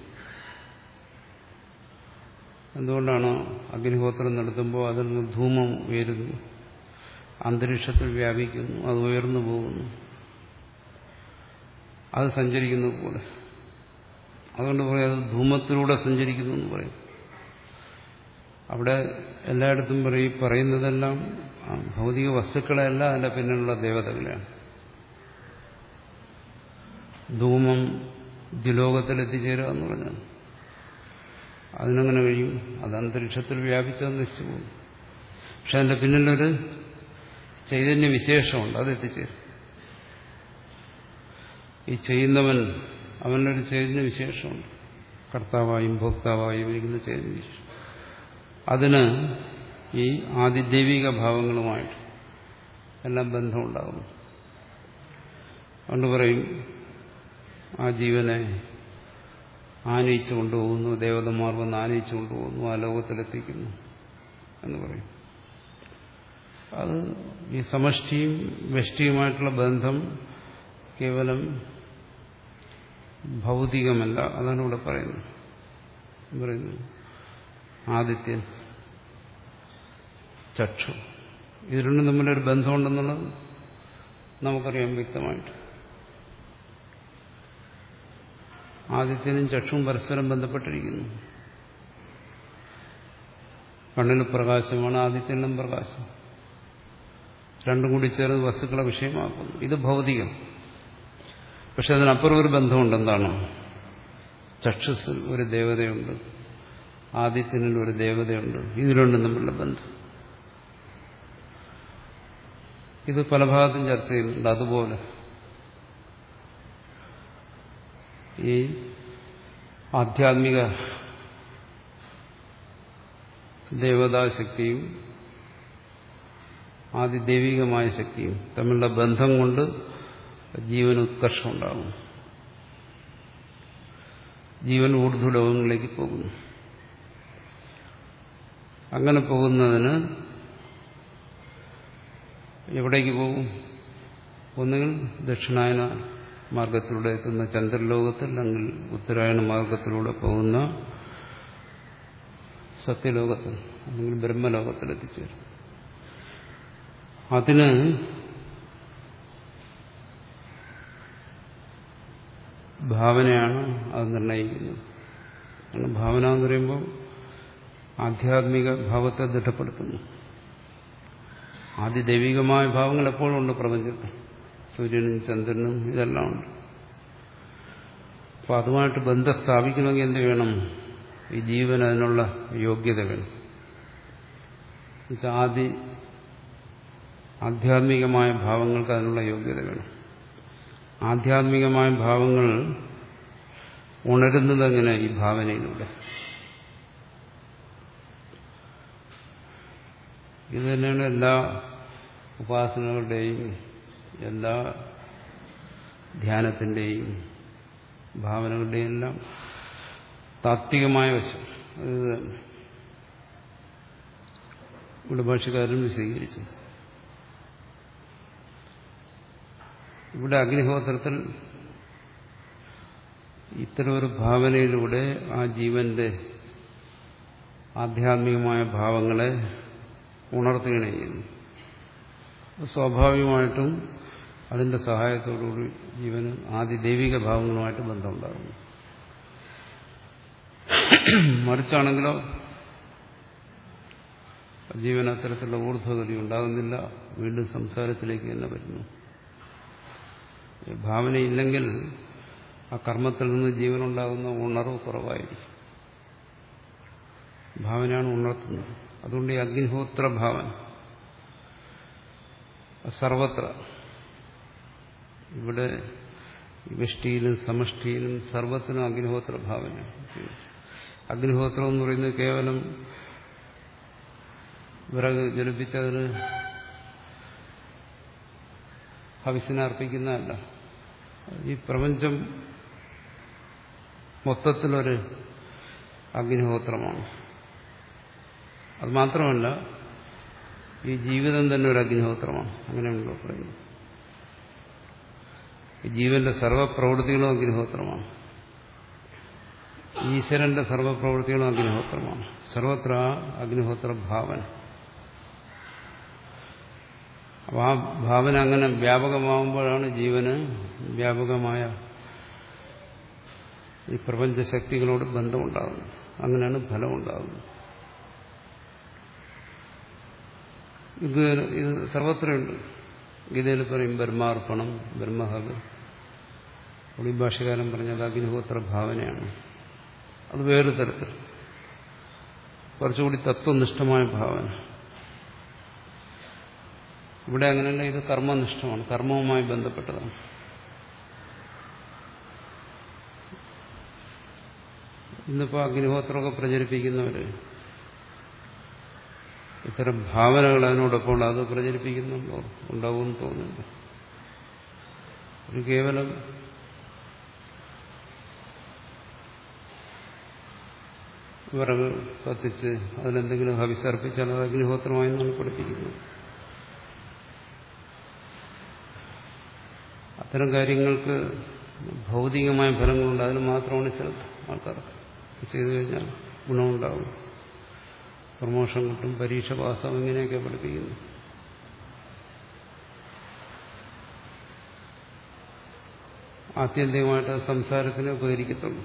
Speaker 1: എന്തുകൊണ്ടാണ് അഗ്നിഹോത്രം നടത്തുമ്പോൾ അതിൽ നിന്ന് ധൂമം ഉയരുന്നു? അന്തരീക്ഷത്തിൽ വ്യാപിക്കുന്നു അത് ഉയർന്നു പോകുന്നു. അത് സഞ്ചരിക്കുന്നു പോലെ അതുകൊണ്ട് പറയും അത് ധൂമത്തിലൂടെ സഞ്ചരിക്കുന്നു എന്ന് പറയും. അവിടെ എല്ലായിടത്തും പറയും പറയുന്നതെല്ലാം ഭൗതിക വസ്തുക്കളെയല്ല അതിന്റെ പിന്നിലുള്ള ദേവതകളെയാണ്. ധൂമം ദ്വിലോകത്തിലെത്തിച്ചേരുക എന്ന് പറഞ്ഞാൽ അതിനങ്ങനെ കഴിയും. അത് അന്തരീക്ഷത്തിൽ വ്യാപിച്ചത് നശിച്ചു പോകും. പക്ഷെ അതിന്റെ പിന്നിലൊരു ചൈതന്യ വിശേഷമുണ്ട് അത് എത്തിച്ചേരും. ഈ ചെയ്യുന്നവൻ അവനൊരു ചൈതന്യ വിശേഷമുണ്ട്. കർത്താവായും ഭോക്താവായും ഇരിക്കുന്ന ചൈതന്യ വിശേഷം. അതിന് ഈ ആദിദൈവിക ഭാവങ്ങളുമായിട്ട് എല്ലാം ബന്ധമുണ്ടാകുന്നു. അതുകൊണ്ട് പറയും ആ ജീവനെ ആനയിച്ചു കൊണ്ടുപോകുന്നു ദേവതമാർ വന്ന് ആനയിച്ചു കൊണ്ടുപോകുന്നു ആ ലോകത്തിലെത്തിക്കുന്നു എന്ന് പറയും. അത് ഈ സമഷ്ടിയും വ്യഷ്ടിയുമായിട്ടുള്ള ബന്ധം കേവലം ഭൗതികമല്ല അതാണ് ഇവിടെ പറയുന്നത്. പറയുന്നു ആദിത്യൻ ചക്ഷു. ഇത് രണ്ടും തമ്മിലൊരു ബന്ധമുണ്ടെന്നുള്ളത് നമുക്കറിയാം വ്യക്തമായിട്ട്. ആദിത്യനും ചക്ഷുവും പരസ്പരം ബന്ധപ്പെട്ടിരിക്കുന്നു. കണ്ണിന് പ്രകാശമാണ് ആദിത്യനും പ്രകാശം. രണ്ടും കൂടി ചേർന്ന് വസ്തുക്കളെ വിഷയമാക്കുന്നു. ഇത് ഭൗതികം. പക്ഷെ അതിനപ്പുറം ഒരു ബന്ധമുണ്ടെന്താണ് ചക്ഷുസിൽ ഒരു ദേവതയുണ്ട്. ആദിത്യനിൽ ഒരു ദേവതയുണ്ട്. ഇത് രണ്ടും തമ്മിലുള്ള ബന്ധം. ഇത് പല ഭാഗത്തും ചർച്ച ചെയ്യുന്നുണ്ട് അതുപോലെ ഈ ആധ്യാത്മിക ദേവതാശക്തിയും ആദിദൈവികമായ ശക്തിയും തമ്മിലുള്ള ബന്ധം കൊണ്ട് ജീവൻ ഉത്കർഷം ഉണ്ടാകും ജീവൻ ഊർധ്വലോകങ്ങളിലേക്ക് പോകുന്നു. അങ്ങനെ പോകുന്നതിന് എവിടേക്ക് പോകും? ഒന്നുകിൽ ദക്ഷിണായന മാർഗത്തിലൂടെ എത്തുന്ന ചന്ദ്രലോകത്തിൽ അല്ലെങ്കിൽ ഉത്തരായണ മാർഗത്തിലൂടെ പോകുന്ന സത്യലോകത്തിൽ അല്ലെങ്കിൽ ബ്രഹ്മലോകത്തിൽ എത്തിച്ചേരും അതിന് ഭാവനയാണ് അത് നിർണയിക്കുന്നത്. ഭാവന എന്ന് പറയുമ്പോൾ ആധ്യാത്മിക ഭാവത്തെ ദൃഢപ്പെടുത്തുന്നു. ആദിദൈവികമായ ഭാവങ്ങൾ എപ്പോഴും ഉണ്ട് പ്രപഞ്ചത്തിൽ. സൂര്യനും ചന്ദ്രനും ഇതെല്ലാം ഉണ്ട്. അപ്പോൾ അതുമായിട്ട് ബന്ധം സ്ഥാപിക്കണമെങ്കിൽ എന്ത് വേണം? ഈ ജീവൻ അതിനുള്ള യോഗ്യത വേണം. ആദ്യ ആധ്യാത്മികമായ ഭാവങ്ങൾക്ക് അതിനുള്ള യോഗ്യത വേണം. ആധ്യാത്മികമായ ഭാവങ്ങൾ ഉണരുന്നത് എങ്ങനെ? ഈ ഭാവനയിലൂടെ. ഇത് തന്നെയാണ് എല്ലാ ഉപാസനകളുടെയും എല്ലാ ധ്യാനത്തിന്റെയും ഭാവനകളുടെയും എല്ലാം താത്വികമായ വശം. അത് തന്നെ. ഇവിടെ ഭാഷകാരൻ വിശദീകരിച്ചു. ഇവിടെ അഗ്നിഹോത്രത്തിൽ ഇത്തരം ഒരു ഭാവനയിലൂടെ ആ ജീവന്റെ ആധ്യാത്മികമായ ഭാവങ്ങളെ ഉണർത്തുകയാണ് ചെയ്യുന്നു. സ്വാഭാവികമായിട്ടും അതിന്റെ സഹായത്തോടുകൂടി ജീവന് ആദ്യ ദൈവിക ഭാവങ്ങളുമായിട്ട് ബന്ധമുണ്ടാകുന്നു. മറിച്ചാണെങ്കിലോ ജീവൻ അത്തരത്തിലുള്ള ഊർധ്വഗതി ഉണ്ടാകുന്നില്ല. വീണ്ടും സംസാരത്തിലേക്ക് തന്നെ വരുന്നു. ഭാവനയില്ലെങ്കിൽ ആ കർമ്മത്തിൽ നിന്ന് ജീവനുണ്ടാകുന്ന ഉണർവ് കുറവായിരിക്കും. ഭാവനയാണ് ഉണർത്തുന്നത്. അതുകൊണ്ട് ഈ അഗ്നിഹോത്ര ഭാവന സർവത്ര. ഇവിടെ വിഷ്ടിയിലും സമഷ്ടിയിലും സർവത്തിനും അഗ്നിഹോത്ര ഭാവന. അഗ്നിഹോത്രം എന്ന് പറയുന്നത് കേവലം വിറക് ജ്വലിപ്പിച്ചതിന് ഹവിസിനെ അർപ്പിക്കുന്നതല്ല. ഈ പ്രപഞ്ചം മൊത്തത്തിലൊരു അഗ്നിഹോത്രമാണ്. അത് മാത്രമല്ല ഈ ജീവിതം തന്നെ ഒരു അഗ്നിഹോത്രമാണ്. അങ്ങനെയാണല്ലോ പറയുന്നത് ജീവന്റെ സർവപ്രവൃത്തികളും അഗ്നിഹോത്രമാണ്. ഈശ്വരന്റെ സർവപ്രവൃത്തികളും അഗ്നിഹോത്രമാണ്. സർവത്ര അഗ്നിഹോത്ര ഭാവന. അപ്പോൾ ആ ഭാവന അങ്ങനെ വ്യാപകമാകുമ്പോഴാണ് ജീവന് വ്യാപകമായ ഈ പ്രപഞ്ചശക്തികളോട് ബന്ധമുണ്ടാകുന്നത്. അങ്ങനെയാണ് ഫലമുണ്ടാകുന്നത്. ഇത് ഇത് സർവത്രയുണ്ട്. ഗീതയിൽ പറയും ബ്രഹ്മാർപ്പണം ബ്രഹ്മഹവ് ഒളി ഭാഷകാരൻ പറഞ്ഞത് അഗ്നിഹോത്ര ഭാവനയാണ്. അത് വേറൊരു തരത്തിൽ. കുറച്ചുകൂടി തത്വനിഷ്ഠമായ ഭാവന. ഇവിടെ അങ്ങനെയല്ല ഇത് കർമ്മനിഷ്ഠമാണ്. കർമ്മവുമായി ബന്ധപ്പെട്ടതാണ്. ഇന്നിപ്പോൾ അഗ്നിഹോത്രമൊക്കെ പ്രചരിപ്പിക്കുന്നവര് ഇത്തരം ഭാവനകൾ അതിനോടൊപ്പം അത് പ്രചരിപ്പിക്കുന്നുണ്ടോ? ഉണ്ടാവുമെന്ന് തോന്നുന്നു ഒരു കേവലം വിറക് കത്തിച്ച് അതിനെന്തെങ്കിലും ഹവിസർപ്പിച്ചാൽ അത് അഗ്നിഹോത്രമായി നമ്മൾ പഠിപ്പിക്കുന്നു അത്തരം കാര്യങ്ങൾക്ക് ഭൗതികമായ ഫലങ്ങളുണ്ട്. അതിന് മാത്രമാണ് ചില ആൾക്കാർക്ക്. ചെയ്തു കഴിഞ്ഞാൽ ഗുണമുണ്ടാകും പ്രമോഷൻ കിട്ടും പരീക്ഷ പാസ്സാവും ഇങ്ങനെയൊക്കെ പഠിപ്പിക്കുന്നു. ആത്യന്തികമായിട്ട് സംസാരത്തിന് ഉപകരിക്കത്തുള്ളൂ.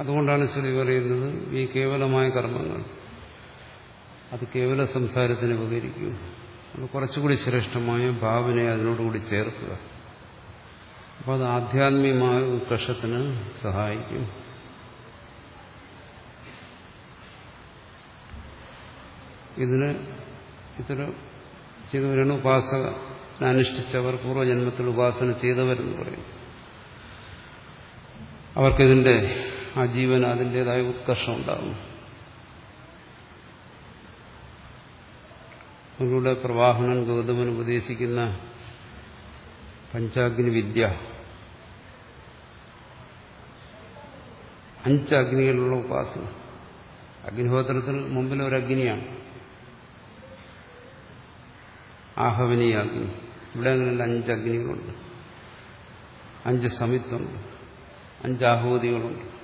Speaker 1: അതുകൊണ്ടാണ് ശ്രുതി പറയുന്നത് ഈ കേവലമായ കർമ്മങ്ങൾ അത് കേവല സംസാരത്തിന് ഉപകരിക്കൂ. അത് കുറച്ചുകൂടി ശ്രേഷ്ഠമായ ഭാവനയെ അതിനോടുകൂടി ചേർക്കുക. അപ്പോൾ അത് ആധ്യാത്മികമായ ഉത്കർഷത്തിന് സഹായിക്കും. ഇതിന് ഇത്തരം ചെയ്തവരാണ് ഉപാസന അനുഷ്ഠിച്ചവർ പൂർവജന്മത്തിൽ ഉപാസന ചെയ്തവരെന്ന് പറയും അവർക്കിതിന്റെ ആ ജീവൻ അതിന്റെതായ ഉത്കർഷം ഉണ്ടാകും അവരുടെ പ്രവാഹനൻ ഗൗതമൻ ഉപദേശിക്കുന്ന പഞ്ചാഗ്നി വിദ്യ. അഞ്ചഗ്നികളുള്ള ഉപാസന. അഗ്നിഹോത്രത്തിൽ മുമ്പിൽ ഒരു അഗ്നിയാണ്. ആഹവനീയ അഗ്നി ഇവിടെ അങ്ങനെയുള്ള അഞ്ച് അഗ്നികളുണ്ട്. അഞ്ച് സമിത്വമുണ്ട്. അഞ്ച് ആഹൂതികളുണ്ട്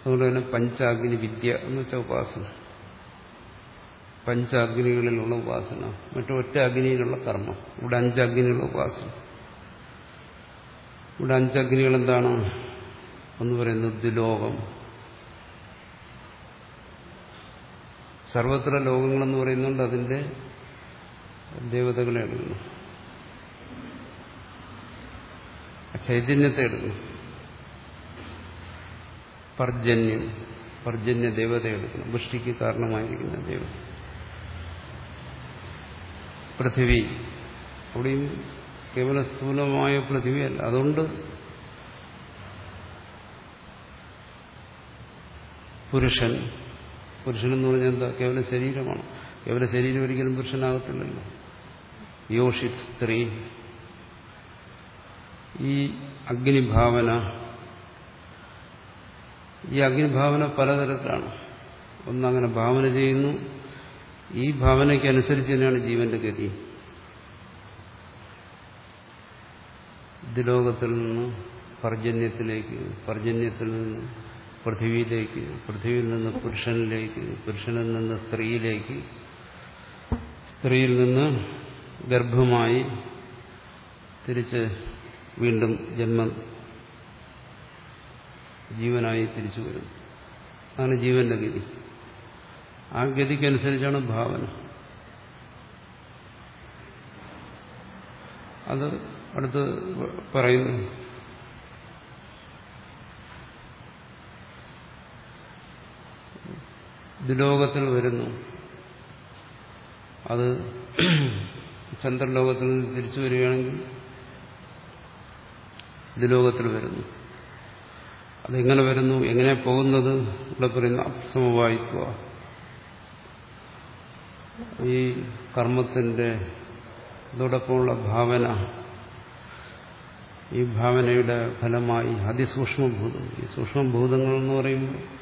Speaker 1: അതുകൊണ്ട് തന്നെ പഞ്ചാഗ്നി വിദ്യ എന്ന് വെച്ച ഉപാസന. പഞ്ചാഗ്നികളിലുള്ള ഉപാസന. മറ്റു ഒറ്റ അഗ്നിയിലുള്ള കർമ്മം. ഇവിടെ അഞ്ചഗ്നിയുള്ള ഉപാസന. ഇവിടെ അഞ്ചഗ്നികൾ എന്താണ് ഒന്ന് പറയുന്നത് ദ്വിലോകം സർവത്ര ലോകങ്ങളെന്ന് പറയുന്നുണ്ട് അതിന്റെ ദേവതകളെ എടുക്കുന്നു ചൈതന്യത്തെ എടുക്കുന്നു പർജന്യം പർജന്യ ദേവത എടുക്കുന്നു വൃഷ്ടിക്ക് കാരണമായിരിക്കുന്ന ദേവത. പൃഥിവി. അവിടെയും കേവല സ്ഥൂലമായ പൃഥിവിയല്ല അതുകൊണ്ട് പുരുഷൻ. പുരുഷൻ എന്ന് പറഞ്ഞാൽ എന്താ? കേവല ശരീരമാണ്. കേവല ശരീരം ഒരിക്കലും പുരുഷനാകത്തില്ലല്ലോ. യോഷിത് സ്ത്രീ. ഈ അഗ്നിഭാവന. ഈ അഗ്നിഭാവന പലതരത്തിലാണ്. ഒന്നങ്ങനെ ഭാവന ചെയ്യുന്നു. ഈ ഭാവനയ്ക്ക് അനുസരിച്ച് തന്നെയാണ് ജീവന്റെ ഗതി. ലോകത്തിൽ നിന്ന് പർജന്യത്തിലേക്ക് പർജന്യത്തിൽ നിന്ന് പൃഥ്വിയിലേക്ക് പൃഥ്വിയിൽ നിന്ന് പുരുഷനിലേക്ക് പുരുഷനിൽ നിന്ന് സ്ത്രീയിലേക്ക് സ്ത്രീയിൽ നിന്ന് ഗർഭമായി തിരിച്ച് വീണ്ടും ജന്മം ജീവനായി തിരിച്ചു വരുന്നു. അതാണ് ജീവന്റെ ഗതി. ആ ഗതിക്കനുസരിച്ചാണ് ഭാവന. അത് അടുത്ത് പറയുന്നു. ദുലോകത്തിൽ വരുന്നു. അത് ചന്ദ്രലോകത്തിൽ നിന്ന് തിരിച്ചു വരികയാണെങ്കിൽ ദുലോകത്തിൽ വരുന്നു. അതെങ്ങനെ വരുന്നു? എങ്ങനെ പോകുന്നത്? ഇവിടെ പറയുന്ന അപ്സമവായിക്കുക ഈ കർമ്മത്തിന്റെ ഇതോടൊപ്പമുള്ള ഭാവന. ഈ ഭാവനയുടെ ഫലമായി അതിസൂക്ഷ്മഭൂതം ഈ സൂക്ഷ്മഭൂതങ്ങൾ എന്ന് പറയുമ്പോൾ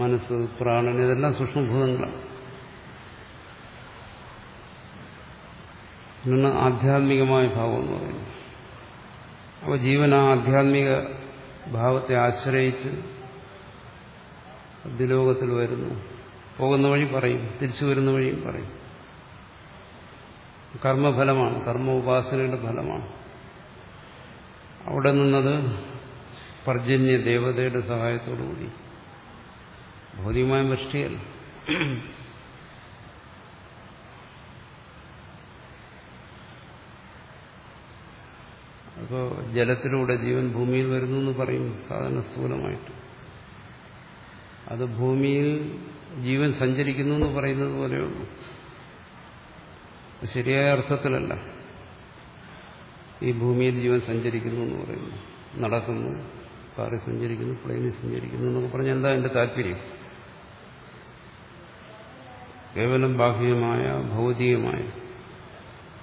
Speaker 1: മനസ്സ് പ്രാണൻ ഇതെല്ലാം സൂക്ഷ്മഭൂതങ്ങളാണ്. ഇതാണ് ആധ്യാത്മികമായ ഭാവം എന്ന് പറയുന്നത് അപ്പോൾ ജീവൻ ആ ആധ്യാത്മിക ഭാവത്തെ ആശ്രയിച്ച് ദിലോകത്തിൽ വരുന്നു. പോകുന്ന വഴി പറയും തിരിച്ചു വരുന്ന വഴിയും പറയും. കർമ്മഫലമാണ് കർമ്മ ഉപാസനയുടെ ഫലമാണ്. അവിടെ നിന്നത് പർജന്യ ദേവതയുടെ സഹായത്തോടുകൂടി. ഭൗതികമായ വൃഷ്ടിയല്ല. അപ്പോൾ ജലത്തിലൂടെ ജീവൻ ഭൂമിയിൽ വരുന്നു എന്ന് പറയും സാധാരണ സ്ഥൂലമായിട്ട്. അത് ഭൂമിയിൽ ജീവൻ സഞ്ചരിക്കുന്നു എന്ന് പറയുന്നത് പോലെയുള്ളൂ. ശരിയായ അർത്ഥത്തിലല്ല. ഈ ഭൂമിയിൽ ജീവൻ സഞ്ചരിക്കുന്നു എന്ന് പറയുന്നു. നടക്കുന്നു കാറിൽ സഞ്ചരിക്കുന്നു പ്ലെയിനിൽ സഞ്ചരിക്കുന്നു എന്നൊക്കെ പറഞ്ഞാൽ എന്താ എന്റെ താല്പര്യം? കേവലം ബാഹ്യമായ ഭൗതികമായ.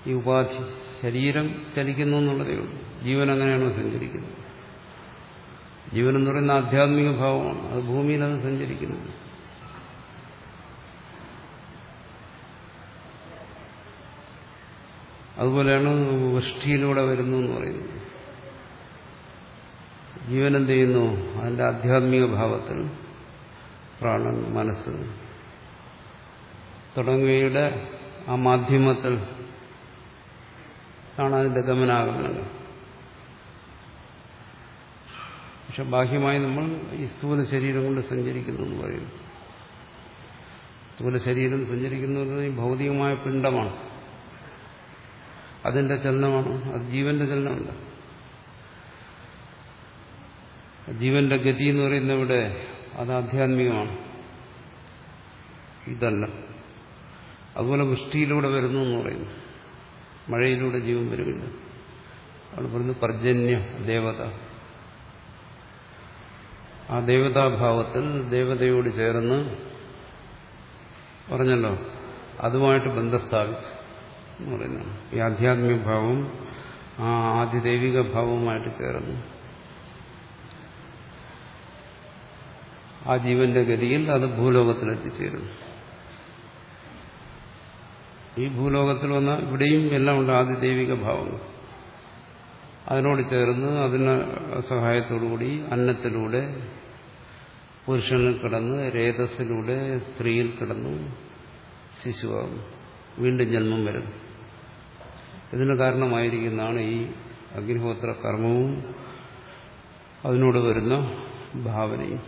Speaker 1: ഈ ഉപാധി ശരീരം ചലിക്കുന്നു എന്നുള്ളതേ ഉള്ളൂ. ജീവൻ അങ്ങനെയാണോ സഞ്ചരിക്കുന്നത്. ജീവൻ എന്ന് പറയുന്ന ആധ്യാത്മിക ഭാവമാണ്. അത് ഭൂമിയിൽ അത് സഞ്ചരിക്കുന്നത് അതുപോലെയാണ് വൃഷ്ടിയിലൂടെ വരുന്നു എന്ന് പറയുന്നത്. ജീവൻ എന്ത് ചെയ്യുന്നു? അതിന്റെ ആധ്യാത്മിക ഭാവത്തിൽ പ്രാണൻ മനസ്സ് തുടങ്ങിയവയുടെ ആ മാധ്യമത്തിൽ ആണ് അതിന്റെ ഗമനാഗമനങ്ങൾ പക്ഷെ ബാഹ്യമായി നമ്മൾ ഈ സ്ഥൂല ശരീരം കൊണ്ട് സഞ്ചരിക്കുന്നു എന്ന് പറയുന്നു. സ്ഥൂല ശരീരം സഞ്ചരിക്കുന്നത് ഈ ഭൗതികമായ പിണ്ടമാണ് അതിന്റെ ചലനമാണ്. അത് ജീവന്റെ ചലനമുണ്ട് ജീവന്റെ ഗതി എന്ന് പറയുന്ന ഇവിടെ അത് ആധ്യാത്മികമാണ്. ഇതല്ല. അതുപോലെ വൃഷ്ടിയിലൂടെ വരുന്നു എന്ന് പറയുന്നു. മഴയിലൂടെ ജീവൻ വരുമില്ല അവിടെ പറയുന്നു പർജന്യ ദേവത. ആ ദേവതാഭാവത്തിൽ ദേവതയോട് ചേർന്ന് പറഞ്ഞല്ലോ അതുമായിട്ട് ബന്ധം സ്ഥാപിച്ചു എന്ന് ഈ ആധ്യാത്മിക ഭാവം ആ ആദിദൈവിക ഭാവവുമായിട്ട് ചേർന്നു. ആ ജീവന്റെ ഗതിയിൽ അത് ഭൂലോകത്തിലെത്തിച്ചേരുന്നു. ഈ ഭൂലോകത്തിൽ വന്ന ഇവിടെയും എല്ലാം ഉണ്ട് ആദ്യ ദൈവിക ഭാവങ്ങൾ. അതിനോട് ചേർന്ന് അതിന് സഹായത്തോടുകൂടി അന്നത്തിലൂടെ പുരുഷനിൽ കിടന്ന് രേതസ്സിലൂടെ സ്ത്രീയിൽ കിടന്നു ശിശുവാകുന്നു വീണ്ടും ജന്മം വരുന്നു. ഇതിന് കാരണമായിരിക്കുന്നതാണ് ഈ അഗ്നിഹോത്ര കർമ്മവും അതിനോട് വരുന്ന ഭാവനയും.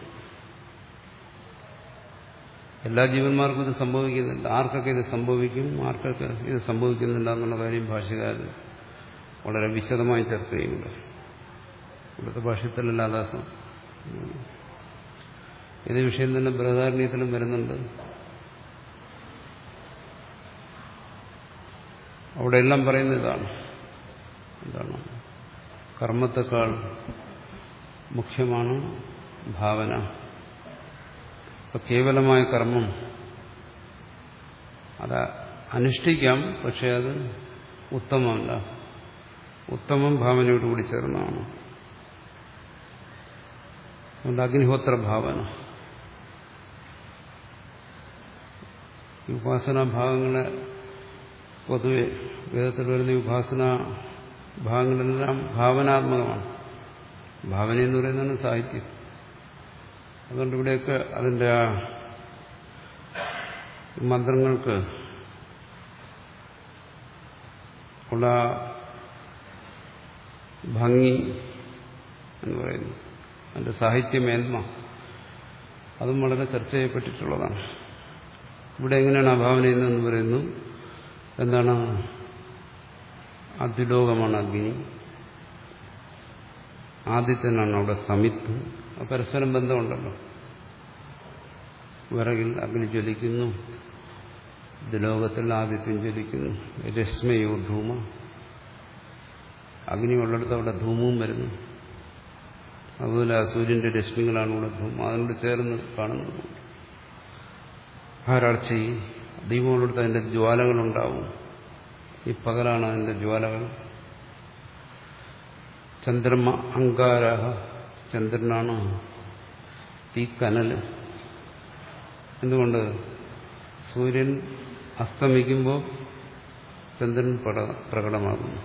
Speaker 1: എല്ലാ ജീവന്മാർക്കും ഇത് സംഭവിക്കുന്നില്ല ആർക്കൊക്കെ ഇത് സംഭവിക്കും? ആർക്കൊക്കെ ഇത് സംഭവിക്കുന്നില്ല എന്നുള്ള കാര്യം ഭാഷകാരൻ വളരെ വിശദമായി ചർച്ച ചെയ്യുന്നുണ്ട്. ഇവിടുത്തെ ഭാഷ്യത്തിലല്ലാദാസം ഇത് വിഷയം തന്നെ ബൃഹദാരണ്യത്തിലും വരുന്നുണ്ട്. അവിടെ എല്ലാം പറയുന്ന ഇതാണ്. എന്താണ്? കർമ്മത്തെക്കാൾ മുഖ്യമാണ് ഭാവന. ഇപ്പൊ കേവലമായ കർമ്മം. അത് അനുഷ്ഠിക്കാം പക്ഷെ അത് ഉത്തമമല്ല. ഉത്തമം ഭാവനയോടുകൂടി ചേർന്നതാണ്. അതുകൊണ്ട് അഗ്നിഹോത്ര ഭാവന. ഈ ഉപാസനാ ഭാഗങ്ങളെ പൊതുവെ വേദത്തിൽ വരുന്ന ഉപാസനാ ഭാഗങ്ങളെല്ലാം ഭാവനാത്മകമാണ്. ഭാവന എന്ന് പറയുന്നതാണ് സാഹിത്യം. അതുകൊണ്ട് ഇവിടെയൊക്കെ അതിന്റെ ആ മന്ത്രങ്ങൾക്ക് ഉള്ള ഭംഗി എന്ന് പറയുന്നു. അതിന്റെ സാഹിത്യമേന്മ. അതും വളരെ ചർച്ച ചെയ്യപ്പെട്ടിട്ടുള്ളതാണ് ഇവിടെ എങ്ങനെയാണ് അഭാവന എന്ന് പറയുന്നു. എന്താണ്? അതിലോകമാണ് അഗ്നി. ആദിത്യനാണ് അവിടെ സമിത്ത്. പരസ്പരം ബന്ധമുണ്ടല്ലോ. വിറകിൽ അഗ്നി ജ്വലിക്കുന്നു. ദുലോകത്തിൽ ആദിത്യം ജ്വലിക്കുന്നു. രശ്മയോ ധൂമ. അഗ്നി ഉള്ളിടത്ത് അവിടെ ധൂമവും വരുന്നു. അതുപോലെ ആ സൂര്യന്റെ രശ്മികളാണ് ഇവിടെ ധൂമ. അതിനോട് ചേർന്ന് കാണുന്നത് ആരാഴ്ച ദീപമുള്ളിടത്ത് അതിന്റെ ജ്വാലകളുണ്ടാവും. ഈ പകലാണ് അതിന്റെ ജ്വാലകൾ. ചന്ദ്രമ അങ്കാര ചന്ദ്രനാണ് തീ കനൽ എന്തുകൊണ്ട്? സൂര്യൻ അസ്തമിക്കുമ്പോൾ ചന്ദ്രൻ പ്രകടമാകുന്നു.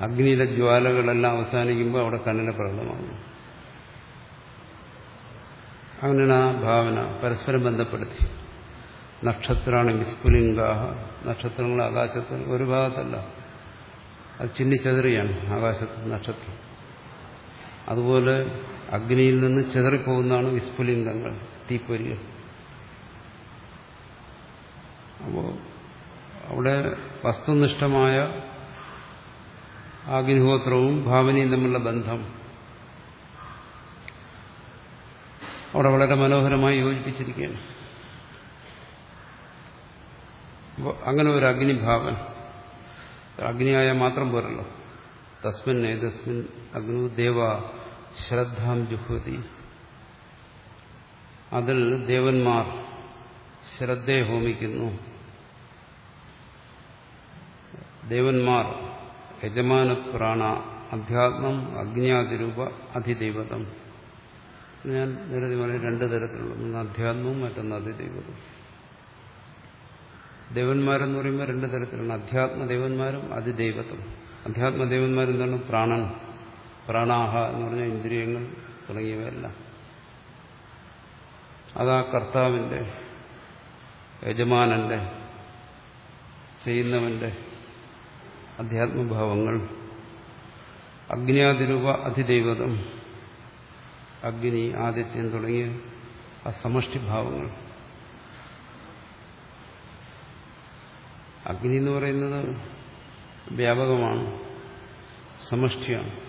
Speaker 1: അഗ്നിയിലെ ജ്വാലകളെല്ലാം അവസാനിക്കുമ്പോൾ അവിടെ കനല പ്രകടമാകുന്നു. അങ്ങനെയാണ് ആ ഭാവന പരസ്പരം ബന്ധപ്പെടുത്തി. നക്ഷത്രമാണ് വിസ്ഫുലിംഗാഹ. നക്ഷത്രങ്ങൾ ആകാശത്തിൽ ഒരു ഭാഗത്തല്ല. അത് ചിന്നിച്ചെതറിയാണ് ആകാശത്തിൽ നക്ഷത്രം. അതുപോലെ അഗ്നിയിൽ നിന്ന് ചെതറിപ്പോകുന്നതാണ് വിസ്ഫുലിംഗങ്ങൾ തീപ്പൊരികൾ. അപ്പോൾ അവിടെ വസ്തുനിഷ്ഠമായ അഗ്നിഹോത്രവും ഭാവനയും തമ്മിലുള്ള ബന്ധം. അവിടെ വളരെ മനോഹരമായി യോജിപ്പിച്ചിരിക്കുകയാണ്. അങ്ങനെ ഒരു അഗ്നിഭാവൻ അഗ്നിയായ മാത്രം പോരല്ലോ. തസ്മിൻ ഏതസ്മിൻ അഗ്നു ദേവ ശ്രദ്ധാം ജുഹുതി അതിൽ ദേവന്മാർ ശ്രദ്ധയെ ഹോമിക്കുന്നു. ദേവന്മാർ യജമാന പ്രാണ അധ്യാത്മം അഗ്നിയാതിരൂപ അധിദൈവതം ഞാൻ നിരവധി പറയും രണ്ട് തരത്തിലുള്ള ഒന്ന് അധ്യാത്മവും മറ്റൊന്ന് അതിദൈവതം. ദേവന്മാരെന്ന് പറയുമ്പോൾ രണ്ട് തരത്തിലാണ് അധ്യാത്മ ദേവന്മാരും അതിദൈവത്വം അധ്യാത്മ ദേവന്മാരെന്താണ് പ്രാണൻ. പ്രാണാഹ എന്ന് പറഞ്ഞ ഇന്ദ്രിയങ്ങൾ തുടങ്ങിയവയെല്ലാം. അതാ കർത്താവിന്റെ യജമാനന്റെ ചെയ്യുന്നവന്റെ അധ്യാത്മഭാവങ്ങൾ. അഗ്നിയാതിരൂപ അതിദൈവതം. അഗ്നി ആദിത്യം തുടങ്ങിയ ആ സമഷ്ടിഭാവങ്ങൾ. അഗ്നി എന്ന് പറയുന്നത് വ്യാപകമാണ് സമഷ്ടിയാണ്.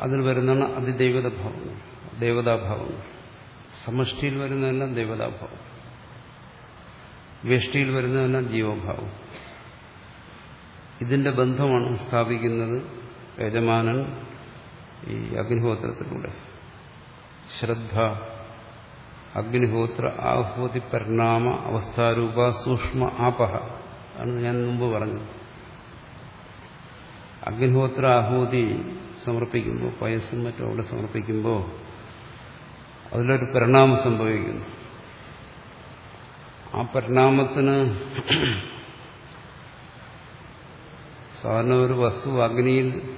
Speaker 1: അതിൽ വരുന്നതാണ് അതിദൈവത ഭാവങ്ങൾ ദേവതാഭാവങ്ങൾ സമഷ്ടിയിൽ വരുന്നതെല്ലാം ദേവതാഭാവം വ്യഷ്ടിയിൽ വരുന്നതെല്ലാം ജീവഭാവം. ഇതിന്റെ ബന്ധമാണ് സ്ഥാപിക്കുന്നത് യജമാനൻ ഈ അഗ്നിഹോത്രത്തിലൂടെ. ശ്രദ്ധ അഗ്നിഹോത്ര ആഹൂതി പരിണാമ അവസ്ഥാരൂപ സൂക്ഷ്മ ആപഹ. ആണ് ഞാൻ മുമ്പ് പറഞ്ഞത്. അഗ്നിഹോത്ര ആഹൂതി സമർപ്പിക്കുമ്പോൾ പയസ്സും മറ്റും അവിടെ സമർപ്പിക്കുമ്പോൾ അതിലൊരു പരിണാമം സംഭവിക്കുന്നു. ആ പരിണാമത്തിന് സാധാരണ ഒരു വസ്തു അഗ്നിയിൽ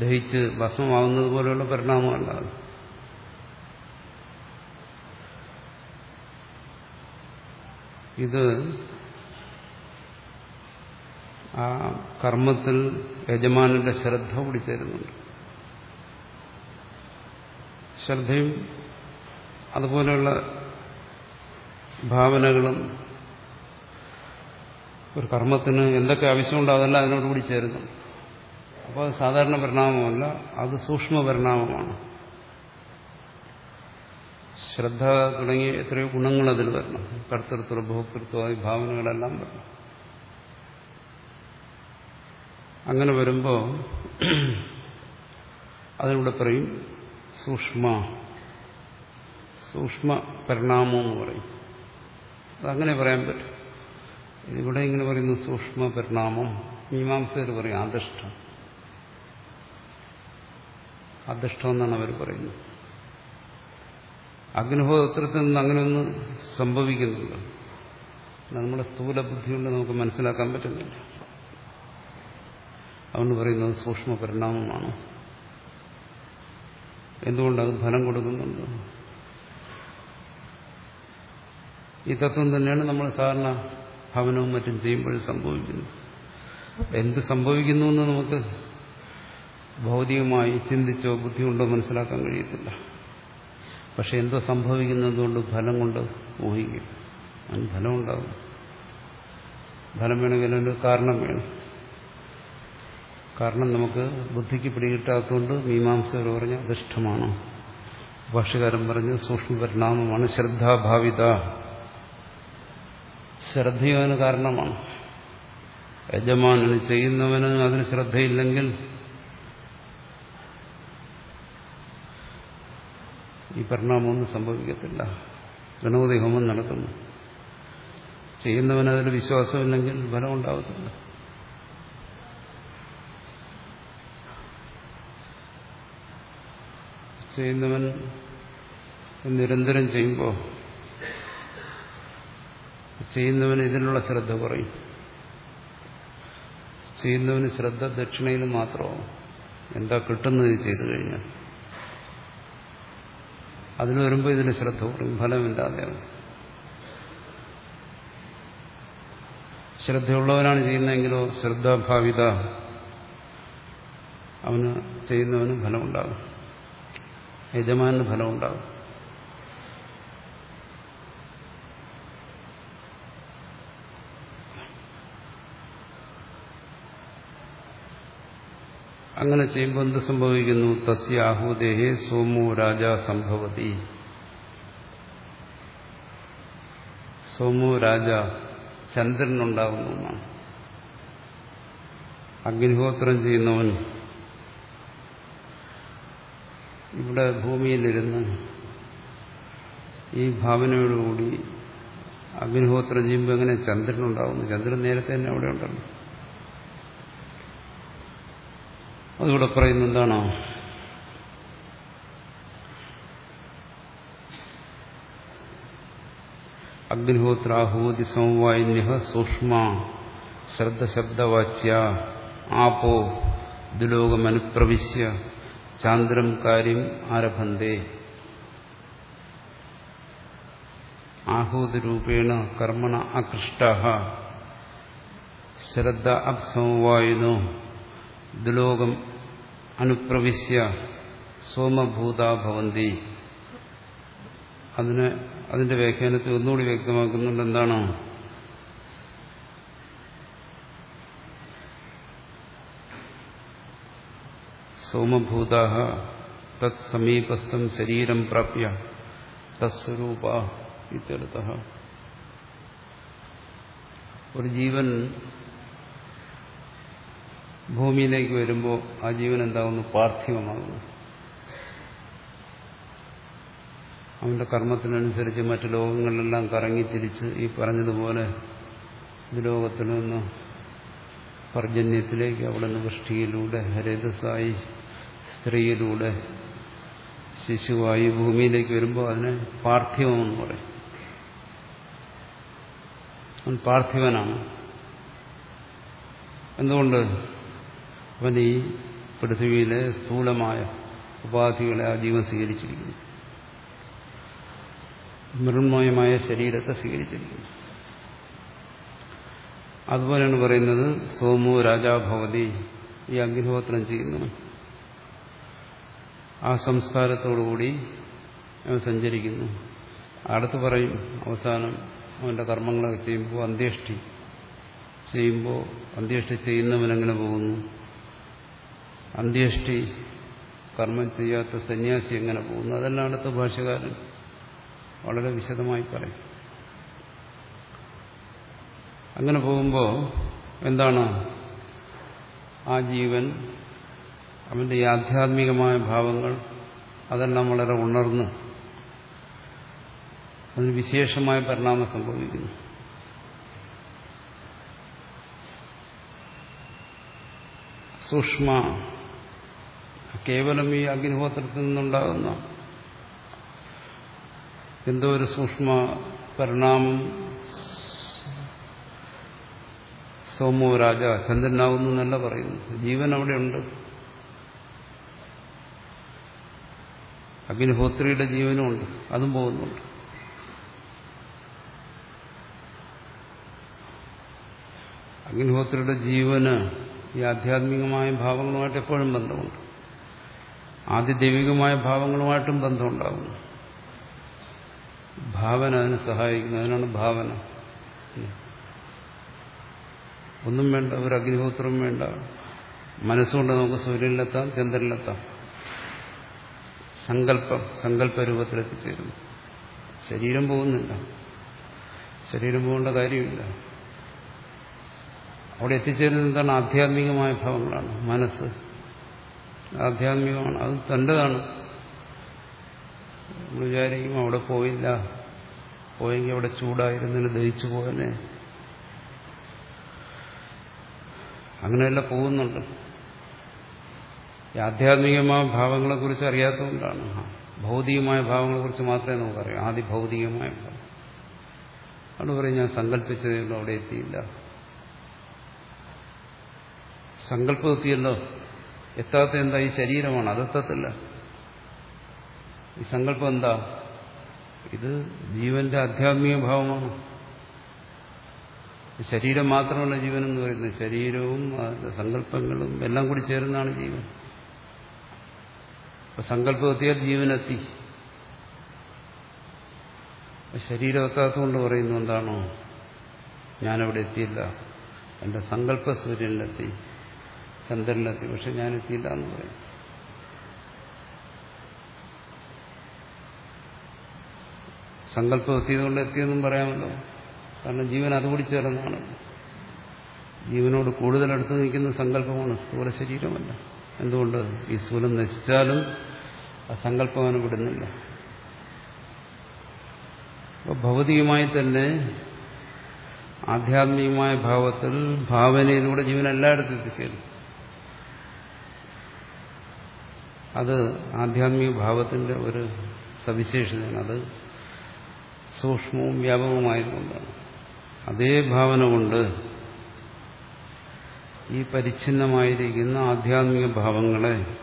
Speaker 1: ദഹിച്ച് ഭസ്മമാകുന്നത് പോലെയുള്ള പരിണാമമല്ല അത്. ഇത് ആ കർമ്മത്തിൽ യജമാനന്റെ ശ്രദ്ധ കൂടി ചേരുന്നുണ്ട് ശ്രദ്ധയും അതുപോലെയുള്ള ഭാവനകളും ഒരു കർമ്മത്തിന് എന്തൊക്കെ ആവശ്യമുണ്ടോ അതെല്ലാം അതിനോടുകൂടി ചേരുന്നു അപ്പോൾ അത് സാധാരണ പരിണാമമല്ല അത് സൂക്ഷ്മ പരിണാമമാണ്. ശ്രദ്ധ തുടങ്ങിയ എത്രയോ ഗുണങ്ങൾ അതിൽ വരണം. കർത്തൃത്വ ഭോക്തൃത്വ ഭാവനകളെല്ലാം വരണം. അങ്ങനെ വരുമ്പോൾ അതിലൂടെ പറയും സൂക്ഷ്മ സൂക്ഷ്മ പരിണാമം എന്ന് പറയും. അതങ്ങനെ പറയാൻ പറ്റും. ഇവിടെ ഇങ്ങനെ പറയുന്നു സൂക്ഷ്മ പരിണാമം. മീമാംസകർ പറയും അധിഷ്ഠം അധിഷ്ഠം എന്നാണ് അവർ പറയുന്നത്. അഗ്നിഹോത്രത്തിൽ നിന്ന് അങ്ങനെ ഒന്ന് സംഭവിക്കുന്നുണ്ട് നമ്മുടെ സ്ഥൂല ബുദ്ധി കൊണ്ട് നമുക്ക് മനസ്സിലാക്കാൻ പറ്റുന്നില്ല. അവന് പറയുന്നത് സൂക്ഷ്മ പരിണാമമാണ് അത് ഫലം കൊടുക്കുന്നുണ്ട്? ഈ തത്വം തന്നെയാണ് നമ്മൾ സാധാരണ ഭവനവും മറ്റും ചെയ്യുമ്പോഴും സംഭവിക്കുന്നത്. എന്ത് സംഭവിക്കുന്നു എന്ന് നമുക്ക് ഭൗതികമായി ചിന്തിച്ചോ ബുദ്ധിയുണ്ടോ മനസ്സിലാക്കാൻ കഴിയത്തില്ല. പക്ഷെ എന്തോ സംഭവിക്കുന്നതുകൊണ്ട് ഫലം കൊണ്ട് ഊഹിക്കും. അതിന് ഫലം ഉണ്ടാകും ഫലം വേണമെങ്കിൽ അതിന് കാരണം വേണം. കാരണം നമുക്ക് ബുദ്ധിക്ക് പിടികിട്ടാത്തതുകൊണ്ട് മീമാംസകർ പറഞ്ഞ അധിഷ്ഠമാണ്. ഭാഷകാരൻ പറഞ്ഞ് സൂക്ഷ്മപരിണാമമാണ് ശ്രദ്ധാഭാവിത. ശ്രദ്ധയതിന് കാരണമാണ്. യജമാനന് ചെയ്യുന്നവന് അതിന് ശ്രദ്ധയില്ലെങ്കിൽ ഈ പരിണാമമൊന്നും സംഭവിക്കത്തില്ല. ഗണപതി ഹോമം നടക്കുന്നു. ചെയ്യുന്നവന് അതിൽ വിശ്വാസമില്ലെങ്കിൽ ഫലം ഉണ്ടാകത്തില്ല ചെയ്യുന്നവൻ നിരന്തരം ചെയ്യുമ്പോൾ ചെയ്യുന്നവന് ഇതിനുള്ള ശ്രദ്ധ കുറയും. ചെയ്യുന്നവന് ശ്രദ്ധ ദക്ഷിണയിൽ മാത്രമാവും. എന്താ കിട്ടുന്നത് ചെയ്തു കഴിഞ്ഞാൽ? അതിന് വരുമ്പോൾ ഇതിന് ശ്രദ്ധ കുറയും ഫലമില്ലാതെയാവും. ശ്രദ്ധയുള്ളവനാണ് ചെയ്യുന്നതെങ്കിലോ ശ്രദ്ധാഭാവിത അവന് ചെയ്യുന്നവന് ഫലമുണ്ടാകും. യജമാനന് ഫലമുണ്ടാകും. അങ്ങനെ ചെയ്യുമ്പോൾ എന്ത് സംഭവിക്കുന്നു? തസ്യ ആഹുദേഹേ സോമോ രാജ സംഭവതി. സോമോ രാജ ചന്ദ്രനുണ്ടാകുന്നു അഗ്നിഹോത്രം ചെയ്യുന്നവൻ ഇവിടെ ഭൂമിയിലിരുന്ന് ഈ ഭാവനയോടുകൂടി അഗ്നിഹോത്രം ചെയ്യുമ്പോൾ എങ്ങനെ ചന്ദ്രനുണ്ടാകുന്നു ചന്ദ്രൻ നേരത്തെ തന്നെ അവിടെ ഉണ്ടല്ലോ. അതിവിടെ പറയുന്ന എന്താണോ? അഗ്നിഹോത്രാഹൂതി സമവായിന്യ സൂക്ഷ്മ ശ്രദ്ധശബ്ദവാച്യ ആപോ ദുലോകമനുപ്രവിശ്യ ചാന്ദ്രം കാര്യം ആരഭന്തേ. ആഹൂതിരൂപേണ കർമ്മണ അകൃഷ്ട ശ്രദ്ധ അപ്സമവായുനോ ദുലോകം അനുപ്രവിശ്യ സോമഭൂതാ ഭവന്തി. അതിന് അതിന്റെ വ്യാഖ്യാനത്തെ ഒന്നുകൂടി വ്യക്തമാക്കുന്നുണ്ട് എന്താണ്? സോമഭൂത തത് സമീപസ്ഥം ശരീരം പ്രാപ്യ തസ്വരൂപ ഇത്യർത്ഥ. ഒരു ജീവൻ ഭൂമിയിലേക്ക് വരുമ്പോൾ ആ ജീവൻ എന്താകുന്നു പാർത്ഥിവമാകുന്നു അവന്റെ കർമ്മത്തിനനുസരിച്ച് മറ്റു ലോകങ്ങളിലെല്ലാം കറങ്ങി തിരിച്ച് ഈ പറഞ്ഞതുപോലെ ലോകത്തിൽ നിന്ന് പർജന്യത്തിലേക്ക് അവിടെ നിന്ന് വൃഷ്ടിയിലൂടെ ഹരിതസായി സ്ത്രീയിലൂടെ ശിശുവായി ഭൂമിയിലേക്ക് വരുമ്പോൾ അതിനെ പാർത്ഥിവമെന്ന് പറയും. അവൻ പാർത്ഥിവനാണ്. എന്തുകൊണ്ട് അവൻ ഈ പൃഥ്വിയിലെ സ്ഥൂലമായ ഉപാധികളെ ആ ജീവൻ സ്വീകരിച്ചിരിക്കുന്നു. മൃണ്മയമായ ശരീരത്തെ സ്വീകരിച്ചിരിക്കുന്നു. അതുപോലെയാണ് പറയുന്നത് സോമു രാജാഭവതി ഈ അഗ്നിഹോത്രം ചെയ്യുന്നു ആ സംസ്കാരത്തോടുകൂടി അവൻ സഞ്ചരിക്കുന്നു. അടുത്ത് പറയും അവസാനം അവന്റെ കർമ്മങ്ങളൊക്കെ ചെയ്യുമ്പോൾ അന്ത്യേഷ്ടി. ചെയ്യുമ്പോൾ അന്ത്യേഷ്ടി ചെയ്യുന്നവനെങ്ങനെ പോകുന്നു? അന്ത്യേഷ്ടി കർമ്മം ചെയ്യാത്ത സന്യാസി എങ്ങനെ പോകുന്നു? അതെല്ലാം അടുത്ത ഭാഷകാരൻ വളരെ വിശദമായി പറയും. അങ്ങനെ പോകുമ്പോൾ എന്താണ്? ആ ജീവൻ അവന്റെ ഈ ആധ്യാത്മികമായ ഭാവങ്ങൾ അതെല്ലാം വളരെ ഉണർന്ന് അതിന് വിശേഷമായ പരിണാമം സംഭവിക്കുന്നു. സൂക്ഷ്മ കേവലം ഈ അഗ്നിഹോത്രത്തിൽ നിന്നുണ്ടാകുന്ന എന്തോ ഒരു സൂക്ഷ്മ പരിണാമം സോമോ രാജ ചന്ദ്രനാകുന്നു എന്നല്ല പറയുന്നു. ജീവൻ അവിടെയുണ്ട്. അഗ്നിഹോത്രിയുടെ ജീവനുമുണ്ട് അതും പോകുന്നുണ്ട്. അഗ്നിഹോത്രിയുടെ ജീവന് ഈ ആധ്യാത്മികമായ ഭാവങ്ങളുമായിട്ട് എപ്പോഴും ബന്ധമുണ്ട്. ആദ്യ ദൈവികമായ ഭാവങ്ങളുമായിട്ടും ബന്ധമുണ്ടാകുന്നു. ഭാവന അതിന് സഹായിക്കുന്നു. അതിനാണ് ഭാവന. ഒന്നും വേണ്ട ഒരു അഗ്നിഹോത്രം വേണ്ട. മനസ്സുകൊണ്ട് നമുക്ക് സൂര്യനിലെത്താം ചന്ദ്രനിലെത്താം സങ്കല്പം സങ്കല്പരൂപത്തിൽ എത്തിച്ചേരുന്നു ശരീരം പോകുന്നില്ല. ശരീരം പോകേണ്ട കാര്യമില്ല. അവിടെ എത്തിച്ചേരുന്നത് എന്താണ്? ആധ്യാത്മികമായ ഭാവങ്ങളാണ്. മനസ്സ്. ആധ്യാത്മികമാണ്. അത് തന്റെതാണ്. നമ്മൾ വിചാരിക്കും അവിടെ പോയില്ല. പോയെങ്കിൽ അവിടെ ചൂടായിരുന്നതിന് ദഹിച്ചു പോകനെ അങ്ങനെയല്ല പോകുന്നുണ്ട്. ഈ ആധ്യാത്മികമായ ഭാവങ്ങളെക്കുറിച്ച് അറിയാത്തതുകൊണ്ടാണ്. ഭൗതികമായ ഭാവങ്ങളെക്കുറിച്ച് മാത്രമേ നമുക്കറിയാം ആദ്യ ഭൗതികമായ ഭാവം. അവിടെ പറയും ഞാൻ സങ്കല്പിച്ചതിലും അവിടെ എത്തിയില്ല. സങ്കല്പം എത്തിയല്ലോ എത്താത്ത എന്താ? ഈ ശരീരമാണ്. അതെത്തത്തില്ല ഈ സങ്കല്പം എന്താ? ഇത് ജീവന്റെ ആധ്യാത്മിക ഭാവമാണ്. ശരീരം മാത്രമല്ല ജീവൻ എന്ന് പറയുന്നത്. ശരീരവും അതിന്റെ സങ്കല്പങ്ങളും എല്ലാം കൂടി ചേരുന്നതാണ് ജീവൻ. അപ്പൊ സങ്കല്പം എത്തിയാൽ ജീവനെത്തി. ശരീരം എത്താത്തതുകൊണ്ട് പറയുന്നു എന്താണോ? ഞാനവിടെ എത്തിയില്ല. എന്റെ സങ്കല്പ സൂര്യനിലെത്തി ചന്ദ്രനിലെത്തി പക്ഷെ ഞാൻ എത്തിയില്ല എന്ന് പറയും. സങ്കല്പം എത്തിയതുകൊണ്ട് എത്തിയെന്നും പറയാമല്ലോ. കാരണം ജീവൻ അതുകൂടി ചേർന്നാണ് ജീവനോട് കൂടുതൽ അടുത്ത് നിൽക്കുന്ന സങ്കല്പമാണ് സ്ഥൂല ശരീരമല്ല. എന്തുകൊണ്ട്? ഈ സ്ഥൂലം നശിച്ചാലും ആ സങ്കല്പം അവന് അപ്പോൾ ഭൗതികമായി തന്നെ ആധ്യാത്മികമായ ഭാവത്തിൽ ഭാവനയിലൂടെ ജീവൻ എല്ലായിടത്തും എത്തിച്ചേരും അത് ആധ്യാത്മിക ഭാവത്തിന്റെ ഒരു സവിശേഷതയാണ്. അത് സൂക്ഷ്മവും വ്യാപകവുമായതുകൊണ്ടാണ്. അതേ ഭാവന കൊണ്ട് ഈ പരിച്ഛിന്നമായിരിക്കുന്ന ആധ്യാത്മിക ഭാവങ്ങളെ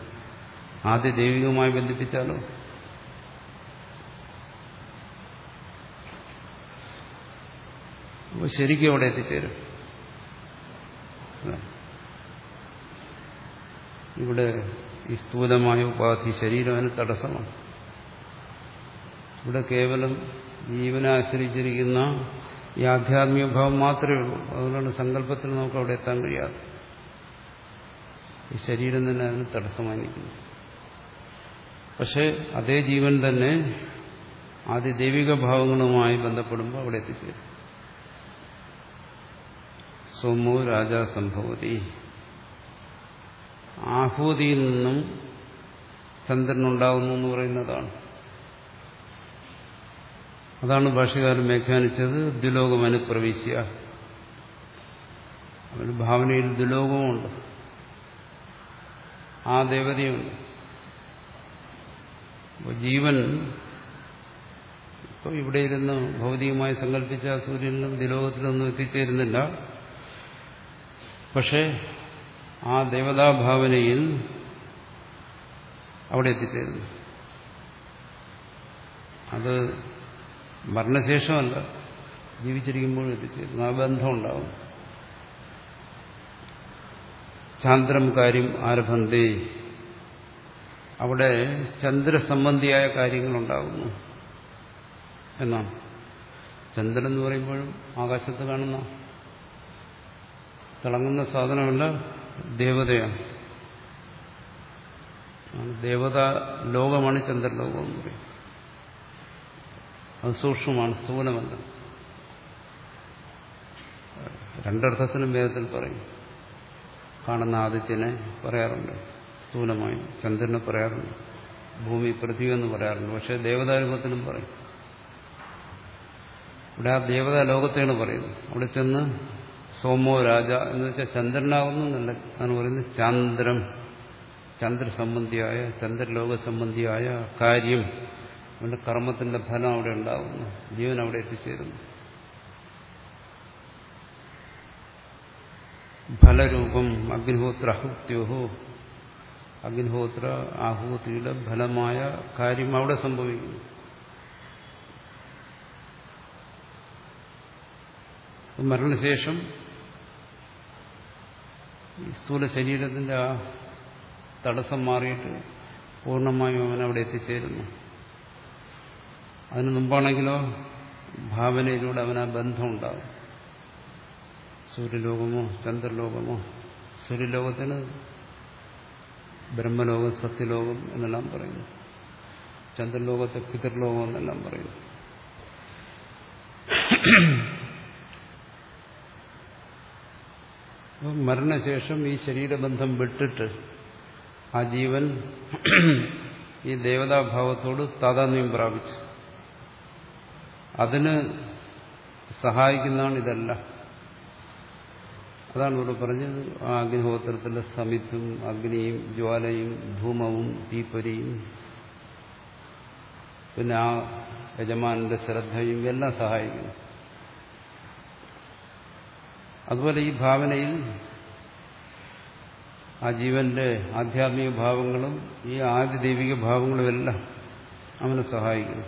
Speaker 1: ആദ്യ ദൈവികമായി ബന്ധിപ്പിച്ചാലോ? അപ്പോൾ ശരിക്കും അവിടെ എത്തിച്ചേരും. ഇവിടെ ഈ സ്ഥൂലമായ ഉപാധി ശരീരം അതിന് തടസ്സമാണ്. ഇവിടെ കേവലം ജീവനെ ആശ്രയിച്ചിരിക്കുന്ന ഈ ആധ്യാത്മിക ഭാവം മാത്രമേ ഉള്ളൂ. അതുകൊണ്ടാണ് സങ്കല്പത്തിൽ നമുക്ക് അവിടെ എത്താൻ കഴിയാതെ ഈ ശരീരം തന്നെ അതിന് തടസ്സമായി നിൽക്കുന്നു. പക്ഷെ അതേ ജീവൻ തന്നെ ആദ്യ ദൈവിക ഭാവങ്ങളുമായി ബന്ധപ്പെടുമ്പോൾ അവിടെ എത്തിച്ചേരും. സോമോ രാജാ സംഭവതി. ആഹൂതിയിൽ നിന്നും ചന്ദ്രനുണ്ടാകുന്നു എന്ന് പറയുന്നതാണ്. അതാണ് ഭാഷകാരൻ വ്യാഖ്യാനിച്ചത് ദ്വിലോകം അനുപ്രവേശ്യ. അവന് ഭാവനയിൽ ദുലോകവുമുണ്ട് ആ ദേവതയുണ്ട്. ജീവൻ ഇപ്പോൾ ഇവിടെ ഇരുന്ന് ഭൗതികമായി സങ്കല്പിച്ച സൂര്യനിലും ദ്വിലോകത്തിലൊന്നും എത്തിച്ചേരുന്നില്ല. പക്ഷേ ആ ദേവതാഭാവനയിൽ അവിടെ എത്തിച്ചേരുന്നു. അത് മരണശേഷമല്ല ജീവിച്ചിരിക്കുമ്പോഴും എത്തിച്ചേരുന്നു. ആ ബന്ധം ഉണ്ടാവും ചാന്ദ്രം കാര്യം ആരഭന്തേ അവിടെ ചന്ദ്രസംബന്ധിയായ കാര്യങ്ങളുണ്ടാകുന്നു എന്നാണ്. ചന്ദ്രൻ എന്ന് പറയുമ്പോഴും ആകാശത്ത് കാണുന്ന തിളങ്ങുന്ന സാധനമല്ല ദേവതയാണ്. ദേവത ലോകമാണ് ചന്ദ്രലോകം എന്ന് പറയും. അത് സൂക്ഷ്മമാണ് സ്ഥൂലമല്ല. രണ്ടർത്ഥത്തിനും വേദത്തിൽ പറയും. കാണുന്ന ആദിത്യനെ പറയാറുണ്ട്. സ്ഥൂലമായി ചന്ദ്രനെ പറയാറുണ്ട്. ഭൂമി പൃഥ്വി എന്ന് പറയാറുണ്ട്. പക്ഷെ ദേവതാരൂപത്തിനും പറയും. ഇവിടെ ആ ദേവതാ ലോകത്തെയാണ് പറയുന്നത്. അവിടെ ചെന്ന് സോമോ രാജ എന്ന് വെച്ചാൽ ചന്ദ്രനാകുന്നു എന്നല്ല. അതാണ് പറയുന്നത് ചന്ദ്രം. ചന്ദ്രസംബന്ധിയായ ചന്ദ്രലോക സംബന്ധിയായ കാര്യം. അവന്റെ കർമ്മത്തിന്റെ ഫലം അവിടെ ഉണ്ടാകുന്നു ജീവൻ അവിടെ എത്തിച്ചേരുന്നു. ഫലരൂപം അഗ്നിഹോത്ര അഹുത്യോഹോ. അഗ്നിഹോത്ര ആഹൂതിയുടെ ഫലമായ കാര്യം അവിടെ സംഭവിക്കുന്നു. മരണശേഷം ഈ സ്ഥൂല ശരീരത്തിന്റെ ആ തടസ്സം മാറിയിട്ട് പൂർണമായും അവൻ അവിടെ എത്തിച്ചേരുന്നു. അതിനു മുമ്പാണെങ്കിലോ ഭാവനയിലൂടെ അവൻ ആ ബന്ധം ഉണ്ടാകും സൂര്യലോകമോ ചന്ദ്രലോകമോ സൂര്യലോകത്തിന് ബ്രഹ്മലോകം സത്യലോകം എന്നെല്ലാം പറയുന്നു. ചന്ദ്രലോകത്തെ പിതൃലോകം എന്നെല്ലാം പറയുന്നു. അപ്പം മരണശേഷം ഈ ശരീരബന്ധം വിട്ടിട്ട് ആ ജീവൻ ഈ ദേവതാഭാവത്തോട് താതാന്യം പ്രാപിച്ചു. അതിന് സഹായിക്കുന്നതാണ് ഇതെല്ലാം. അതാണ് ഇവിടെ പറഞ്ഞത്. ആ അഗ്നിഹോത്രത്തിലെ സമിത്തും അഗ്നിയും ജ്വാലയും ധൂമവും തീപ്പൊരിയും പിന്നെ ആ യജമാനന്റെ ശ്രദ്ധയും എല്ലാം സഹായിക്കുന്നു. അതുപോലെ ഈ ഭാവനയിൽ ആ ജീവന്റെ ആധ്യാത്മിക ഭാവങ്ങളും ഈ ആദ്യ ദൈവിക ഭാവങ്ങളും എല്ലാം അവനെ സഹായിക്കുന്നു.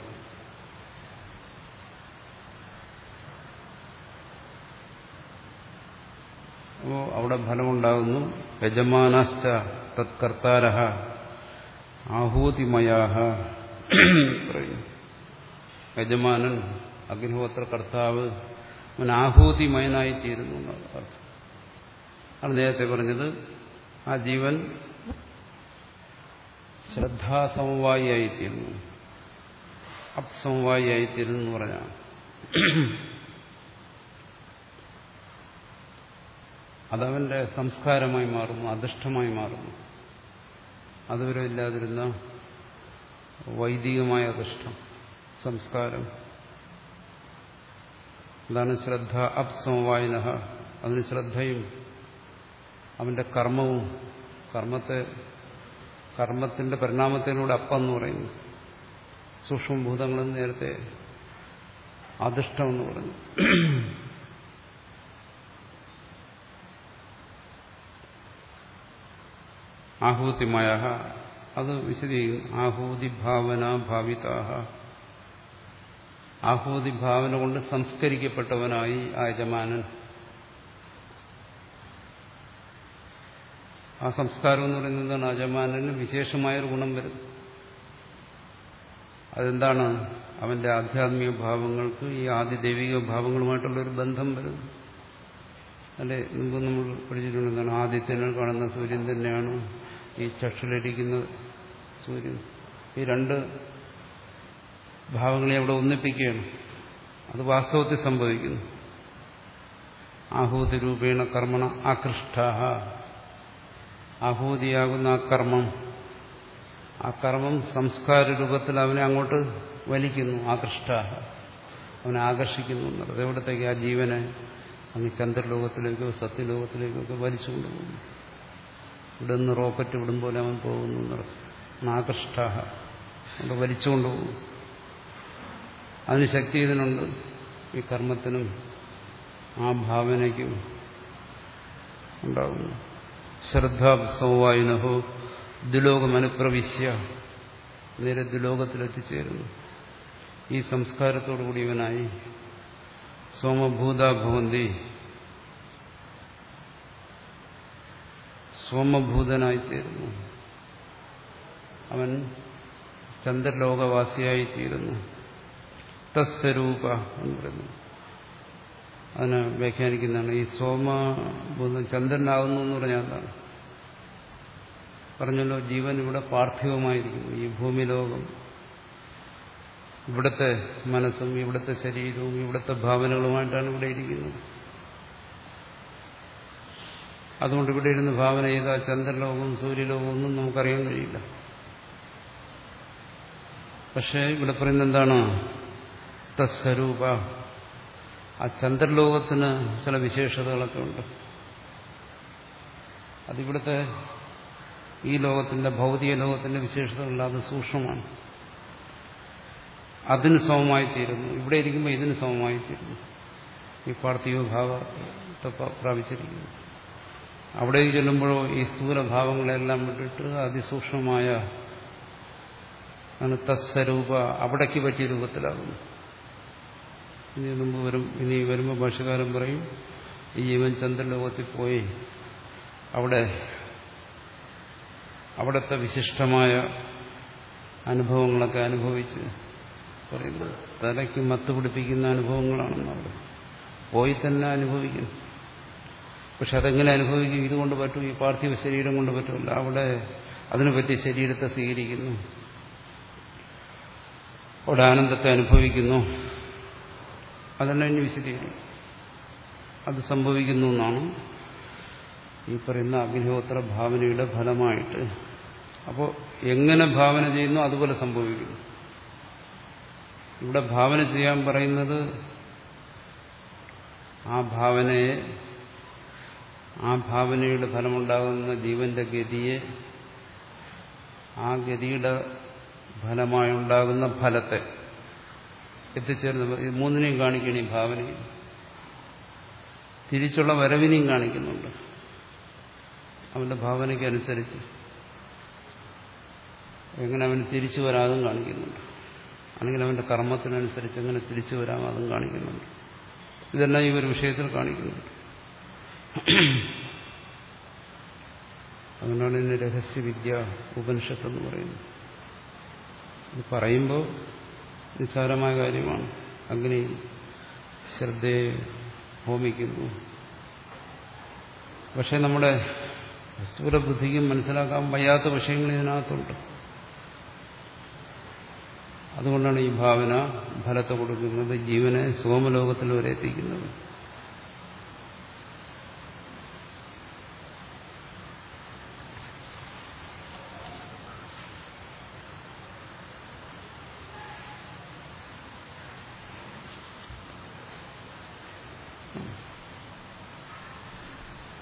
Speaker 1: അപ്പോൾ അവിടെ ഫലമുണ്ടാകുന്നു. യജമാനശ്ച തത്കർത്താര ആഹൂതിമയാഹ പറയുന്നു. യജമാനൻ അഗ്നിഹോത്ര കർത്താവ് അവൻ ആഹൂതിമയനായിത്തീരുന്നു തീരുന്നു ആണ് നേരത്തെ പറഞ്ഞത് ആ ജീവൻ ശ്രദ്ധാസമവായിയായിത്തീരുന്നു. അപ്സമവായിയായിത്തീരുന്നു എന്ന് പറഞ്ഞാണ്. അതവന്റെ സംസ്കാരമായി മാറുന്നു അധിഷ്ഠമായി മാറുന്നു. അതുവരെ ഇല്ലാതിരുന്ന വൈദികമായ അധിഷ്ഠം സംസ്കാരം അതാണ് ശ്രദ്ധ? അപ്സമവായന അതിന് ശ്രദ്ധയും അവന്റെ കർമ്മവും കർമ്മത്തെ കർമ്മത്തിന്റെ പരിണാമത്തിലൂടെ അപ്പെന്ന് പറയുന്നു. സൂക്ഷ്മഭൂതങ്ങളെന്ന് നേരത്തെ അധിഷ്ഠമെന്ന് പറഞ്ഞു. ആഹൂതിമയ അത് വിശദീകരിക്കും ആഹൂതി ഭാവന ഭാവിതാഹ ആഹൂതി ഭാവന കൊണ്ട് സംസ്കരിക്കപ്പെട്ടവനായി ആ യജമാനൻ. ആ സംസ്കാരം എന്ന് പറയുന്നത് എന്താണ്? യജമാനന് വിശേഷമായൊരു ഗുണം വരും അതെന്താണ്? അവന്റെ ആധ്യാത്മിക ഭാവങ്ങൾക്ക് ഈ ആദ്യ ദൈവിക ഭാവങ്ങളുമായിട്ടുള്ളൊരു ബന്ധം വരും അല്ലെ? മുമ്പ് നമ്മൾ പഠിച്ചിട്ടുണ്ട് എന്താണ്? ആദിത്യനെ കാണുന്ന സൂര്യൻ തന്നെയാണ് ഈ ചക്ഷുലിരിക്കുന്ന സൂര്യൻ. ഈ രണ്ട് ഭാവങ്ങളെ അവിടെ ഒന്നിപ്പിക്കുകയാണ്. അത് വാസ്തവത്തിൽ സംഭവിക്കുന്നു. ആഹൂതി രൂപേണ കർമ്മണ ആകൃഷ്ട ആഹൂതിയാകുന്ന ആ കർമ്മം ആ കർമ്മം സംസ്കാര രൂപത്തിൽ അവനെ അങ്ങോട്ട് വലിക്കുന്നു ആകൃഷ്ട അവനെ ആകർഷിക്കുന്നു എന്നുള്ളത്. എവിടത്തേക്ക് ആ ജീവനെ അങ്ങ് ചന്ദ്രലോകത്തിലേക്കോ സത്യലോകത്തിലേക്കോ ഒക്കെ വലിച്ചുകൊണ്ടുപോകുന്നു. ഇവിടെ നിന്ന് റോക്കറ്റ് വിടും പോലെ അവൻ പോകുന്നു എന്നുള്ളത്. ആകൃഷ്ട അവിടെ വലിച്ചുകൊണ്ടുപോകുന്നു. അതിന് ശക്തി ഇതിനുണ്ട്. ഈ കർമ്മത്തിനും ആ ഭാവനയ്ക്കും ഉണ്ടാകുന്നു ശ്രദ്ധ സൗവായുനഹോ ദുലോകമനുപ്രവിശ്യ നേരെ ദുലോകത്തിലെത്തിച്ചേരുന്നു ഈ സംസ്കാരത്തോടുകൂടി ഇവനായി. സോമഭൂത ഭവന്തി സോമഭൂതനായിത്തീരുന്നു അവൻ ചന്ദ്രലോകവാസിയായിത്തീരുന്നു. തസ്വരൂപ എന്ന് പറയുന്നു അതിനെ വ്യാഖ്യാനിക്കുന്നതാണ്. ഈ സോമഭൂതം ചന്ദ്രനാകുന്നു എന്ന് പറഞ്ഞാൽ എന്താണ് പറഞ്ഞല്ലോ ജീവൻ ഇവിടെ പാർത്ഥിവമായിരിക്കുന്നു. ഈ ഭൂമിലോകം ഇവിടുത്തെ മനസ്സും ഇവിടുത്തെ ശരീരവും ഇവിടുത്തെ ഭാവനകളുമായിട്ടാണ് ഇവിടെ ഇരിക്കുന്നത്. അതുകൊണ്ട് ഇവിടെ ഇരുന്ന് ഭാവന ചെയ്താൽ ചന്ദ്രലോകവും സൂര്യലോകവും ഒന്നും നമുക്കറിയാൻ കഴിയില്ല. പക്ഷേ ഇവിടെ പറയുന്നത് എന്താണ്? തസ്വരൂപ ആ ചന്ദ്രലോകത്തിന് ചില വിശേഷതകളൊക്കെ ഉണ്ട്. അതിവിടുത്തെ ഈ ലോകത്തിന്റെ ഭൗതിക ലോകത്തിന്റെ വിശേഷതകളല്ല അത് സൂക്ഷ്മമാണ്. അതിന് സമമായിത്തീരുന്നു. ഇവിടെ ഇരിക്കുമ്പോൾ ഇതിന് സമമായിത്തീരുന്നു. ഈ പാർത്ഥിവ ഭാവത്തെ പ്രാപിച്ചിരിക്കുന്നു. അവിടെ ചെല്ലുമ്പോഴോ ഈ സ്ഥൂലഭാവങ്ങളെല്ലാം വിട്ടിട്ട് അതിസൂക്ഷ്മമായ തസ്വരൂപ. അവിടേക്ക് പറ്റിയ രൂപത്തിലാകുന്നു. ഇനി മുമ്പ് വരും ഇനി വരുമ്പോൾ ഭാഷകാരൻ പറയും ഈ ജീവൻ ചന്ദ്രലോകത്തിൽ പോയി. അവിടെ അവിടുത്തെ വിശിഷ്ടമായ അനുഭവങ്ങളൊക്കെ അനുഭവിച്ച് പറയുന്നത് തലയ്ക്ക് മത്ത് പിടിപ്പിക്കുന്ന അനുഭവങ്ങളാണെന്ന് അവിടെ പോയി തന്നെ അനുഭവിക്കുന്നു പക്ഷെ അതെങ്ങനെ അനുഭവിക്കും? ഇതുകൊണ്ട് പറ്റും ഈ പാർത്ഥിവ ശരീരം കൊണ്ട് പറ്റില്ല അവിടെ അതിനു ശരീരത്തെ സ്വീകരിക്കുന്നു. അവിടെ ആനന്ദത്തെ അനുഭവിക്കുന്നു. അതെല്ലാം ഇനി വിശദീകരിക്കും. അത് സംഭവിക്കുന്നു എന്നാണ് ഈ പറയുന്ന അഗ്നിഹോത്ര ഭാവനയുടെ ഫലമായിട്ട്. അപ്പോൾ എങ്ങനെ ഭാവന ചെയ്യുന്നു അതുപോലെ സംഭവിക്കുന്നു. ഇവിടെ ഭാവന ചെയ്യാൻ പറയുന്നത് ആ ഭാവനയെ ആ ഭാവനയുടെ ഫലമുണ്ടാകുന്ന ജീവന്റെ ഗതിയെ ആ ഗതിയുടെ ഫലമായുണ്ടാകുന്ന ഫലത്തെ എത്തിച്ചേർന്ന് മൂന്നിനെയും കാണിക്കണം ഈ ഭാവനയും തിരിച്ചുള്ള വരവിനെയും കാണിക്കുന്നുണ്ട്. അവന്റെ ഭാവനയ്ക്കനുസരിച്ച് എങ്ങനെ അവന് തിരിച്ചു വരാതും കാണിക്കുന്നുണ്ട്. അല്ലെങ്കിൽ അവന്റെ കർമ്മത്തിനനുസരിച്ച് എങ്ങനെ തിരിച്ചു വരാം അതും കാണിക്കുന്നുണ്ട്. ഇതെല്ലാം ഈ ഒരു വിഷയത്തിൽ കാണിക്കുന്നുണ്ട്. അതുകൊണ്ടാണ് ഇതിന് രഹസ്യവിദ്യ ഉപനിഷത്ത് എന്ന് പറയുന്നത്. പറയുമ്പോൾ നിസ്സാരമായ കാര്യമാണ്. അഗ്നി ശ്രദ്ധയെ ഹോമിക്കുന്നു. പക്ഷെ നമ്മുടെ സ്ഥൂലബുദ്ധിക്കും മനസ്സിലാക്കാൻ വയ്യാത്ത വിഷയങ്ങൾ ഇതിനകത്തുണ്ട്. അതുകൊണ്ടാണ് ഈ ഭാവന ഫലത്തെ കൊടുക്കുന്നത് ജീവനെ സോമലോകത്തിൽ വരെ എത്തിക്കുന്നത്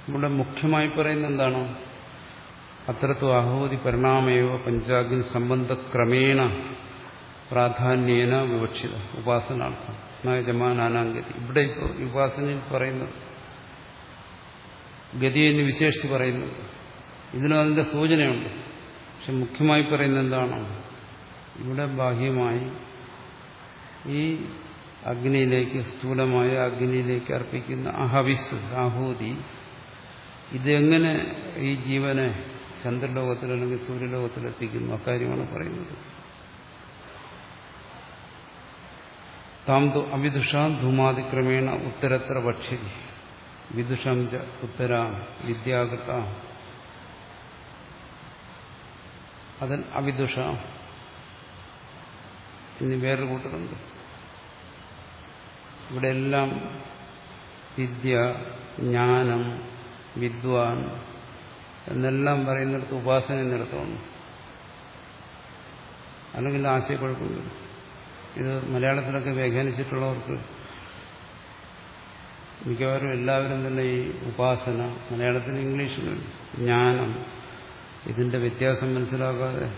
Speaker 1: ഇവിടെ മുഖ്യമായി പറയുന്നത് എന്താണ്? അത്രത്വ അഹോതി പരിണാമയോ പഞ്ചാഗ്നി സംബന്ധക്രമേണ പ്രാധാന്യേന വിവക്ഷിത. ഉപാസനാർത്ഥം. യജമാനാനാഗതി ഇവിടെ ഇപ്പോൾ ഉപാസനയിൽ പറയുന്നത് ഗതി എന്ന് വിശേഷിച്ച് പറയുന്നത്. ഇതിനും അതിന്റെ സൂചനയുണ്ട്. പക്ഷെ മുഖ്യമായി പറയുന്നത് എന്താണ്? ഇവിടെ ബാഹ്യമായി ഈ അഗ്നിയിലേക്ക് സ്ഥൂലമായ അഗ്നിയിലേക്ക് അർപ്പിക്കുന്ന അഹവിസ് ആഹൂതി ഇതെങ്ങനെ ഈ ജീവനെ ചന്ദ്രലോകത്തിൽ അല്ലെങ്കിൽ സൂര്യലോകത്തിൽ എത്തിക്കുന്നു? അക്കാര്യമാണ് പറയുന്നത്. താം അവിദുഷാം ധൂമാതിക്രമേണ ഉത്തരത്ര ഭക്ഷ്യ വിദുഷം ച ഉത്തര വിദ്യാകൃത. അതിൽ അവിദുഷ. ഇനി വേറൊരു ഇവിടെ എല്ലാം വിദ്യ ജ്ഞാനം വിദ്വാൻ എന്നെല്ലാം പറയുന്നിടത്ത് ഉപാസന എന്നിടത്താണ് അല്ലെങ്കിൽ ആശയക്കുഴപ്പമില്ല. ഇത് മലയാളത്തിലൊക്കെ വ്യാഖ്യാനിച്ചിട്ടുള്ളവർക്ക് മിക്കവാറും എല്ലാവരും തന്നെ ഈ ഉപാസന മലയാളത്തിൽ ഇംഗ്ലീഷിൽ ജ്ഞാനം ഇതിന്റെ വ്യത്യാസം മനസ്സിലാക്കാതെ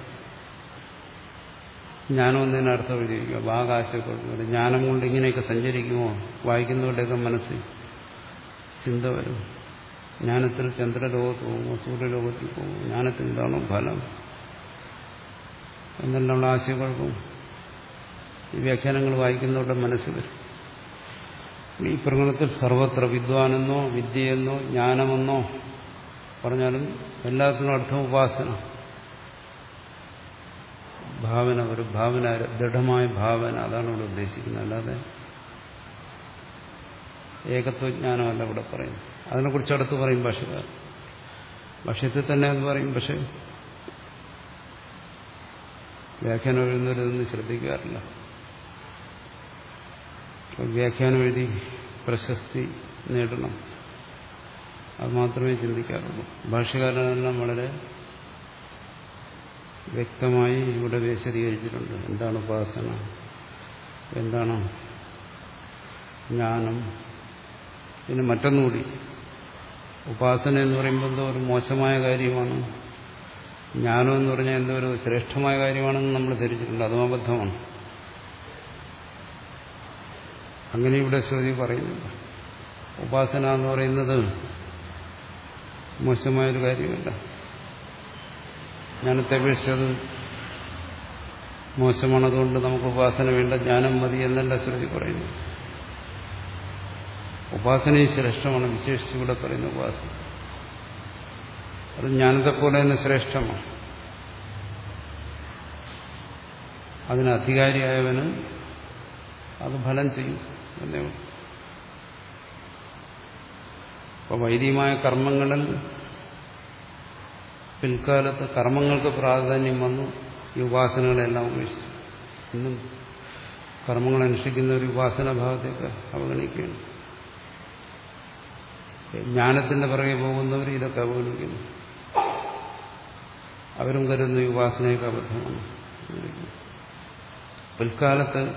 Speaker 1: ജ്ഞാനം എന്നതിന് അർത്ഥം എഴുതിയിരിക്കുക ഭാഗാശയക്കുഴപ്പമില്ല ജ്ഞാനം കൊണ്ട് ഇങ്ങനെയൊക്കെ സഞ്ചരിക്കുമോ? വായിക്കുന്നവരുടെയൊക്കെ മനസ്സിൽ ചിന്ത വരും. ജ്ഞാനത്തിൽ ചന്ദ്രലോകത്ത് പോകുമോ സൂര്യലോകത്തിൽ പോകുമോ ജ്ഞാനത്തിൽ എന്താണോ ഫലം എന്നുള്ള ആശയക്കുഴപ്പം ഈ വ്യാഖ്യാനങ്ങൾ വായിക്കുന്നവരുടെ മനസ്സിൽ വരും. ഈ പ്രകടനത്തിൽ സർവത്ര വിദ്വാനെന്നോ വിദ്യയെന്നോ ജ്ഞാനമെന്നോ പറഞ്ഞാലും എല്ലാത്തിനും അർത്ഥം ഉപാസന ഭാവന ഒരു ഭാവന ദൃഢമായ ഭാവന. അതാണ് ഇവിടെ ഉദ്ദേശിക്കുന്നത്. അല്ലാതെ ഏകത്വജ്ഞാനമല്ല ഇവിടെ പറയുന്നത്. അതിനെക്കുറിച്ച് അടുത്ത് പറയും ഭാഷകാർ ഭാഷ്യത്തിൽ തന്നെ അത് പറയും. പക്ഷെ വ്യാഖ്യാനം എഴുതുന്നവരൊന്നും ശ്രദ്ധിക്കാറില്ല. വ്യാഖ്യാനം എഴുതി പ്രശസ്തി നേടണം. അത് മാത്രമേ ചിന്തിക്കാറുള്ളൂ. ഭാഷകാരനെല്ലാം വളരെ വ്യക്തമായി ഇവിടെ വിശദീകരിച്ചിട്ടുണ്ട്. എന്താണ് ഉപാസന? എന്താണ് ജ്ഞാനം? പിന്നെ മറ്റൊന്നുകൂടി ഉപാസന എന്ന് പറയുമ്പോൾ എന്തോ ഒരു മോശമായ കാര്യമാണ്. ജ്ഞാനം എന്ന് പറഞ്ഞാൽ എന്തോ ഒരു ശ്രേഷ്ഠമായ കാര്യമാണെന്ന് നമ്മൾ ധരിച്ചിട്ടുണ്ട്. അതും അബദ്ധമാണ്. അങ്ങനെ ഇവിടെ ശ്രുതി പറയുന്നില്ല ഉപാസന എന്ന് പറയുന്നത് മോശമായൊരു കാര്യമല്ല. ജ്ഞാനത്തെ അപേക്ഷിച്ചത് മോശമാണ് അതുകൊണ്ട് നമുക്ക് ഉപാസന വേണ്ട. ജ്ഞാനം മതി എന്നല്ല ശ്രുതി പറയുന്നു ഉപാസനയും ശ്രേഷ്ഠമാണ് വിശേഷിച്ച് ഇവിടെ പറയുന്ന ഉപാസന. അത് ജ്ഞാനത്തെ പോലെ തന്നെ ശ്രേഷ്ഠമാണ്. അതിന് അധികാരിയായവന് അത് ഫലം ചെയ്യും എന്നേ ഉള്ളൂ. വൈദികമായ കർമ്മങ്ങളിൽ പിൽക്കാലത്ത് കർമ്മങ്ങൾക്ക് പ്രാധാന്യം വന്നു ഈ ഉപാസനകളെല്ലാം ഉപേക്ഷിച്ചു. ഇന്നും കർമ്മങ്ങൾ അനുഷ്ഠിക്കുന്ന ഒരു ഉപാസന ഭാഗത്തേക്ക് അവഗണിക്കുകയാണ്. ജ്ഞാനത്തിന്റെ പുറകെ പോകുന്നവർ ഇതൊക്കെ അവഗണിക്കുന്നു. അവരും കരുതുന്ന ഈ ഉപാസനയൊക്കെ അബദ്ധമാണ്. പിൽക്കാലത്ത്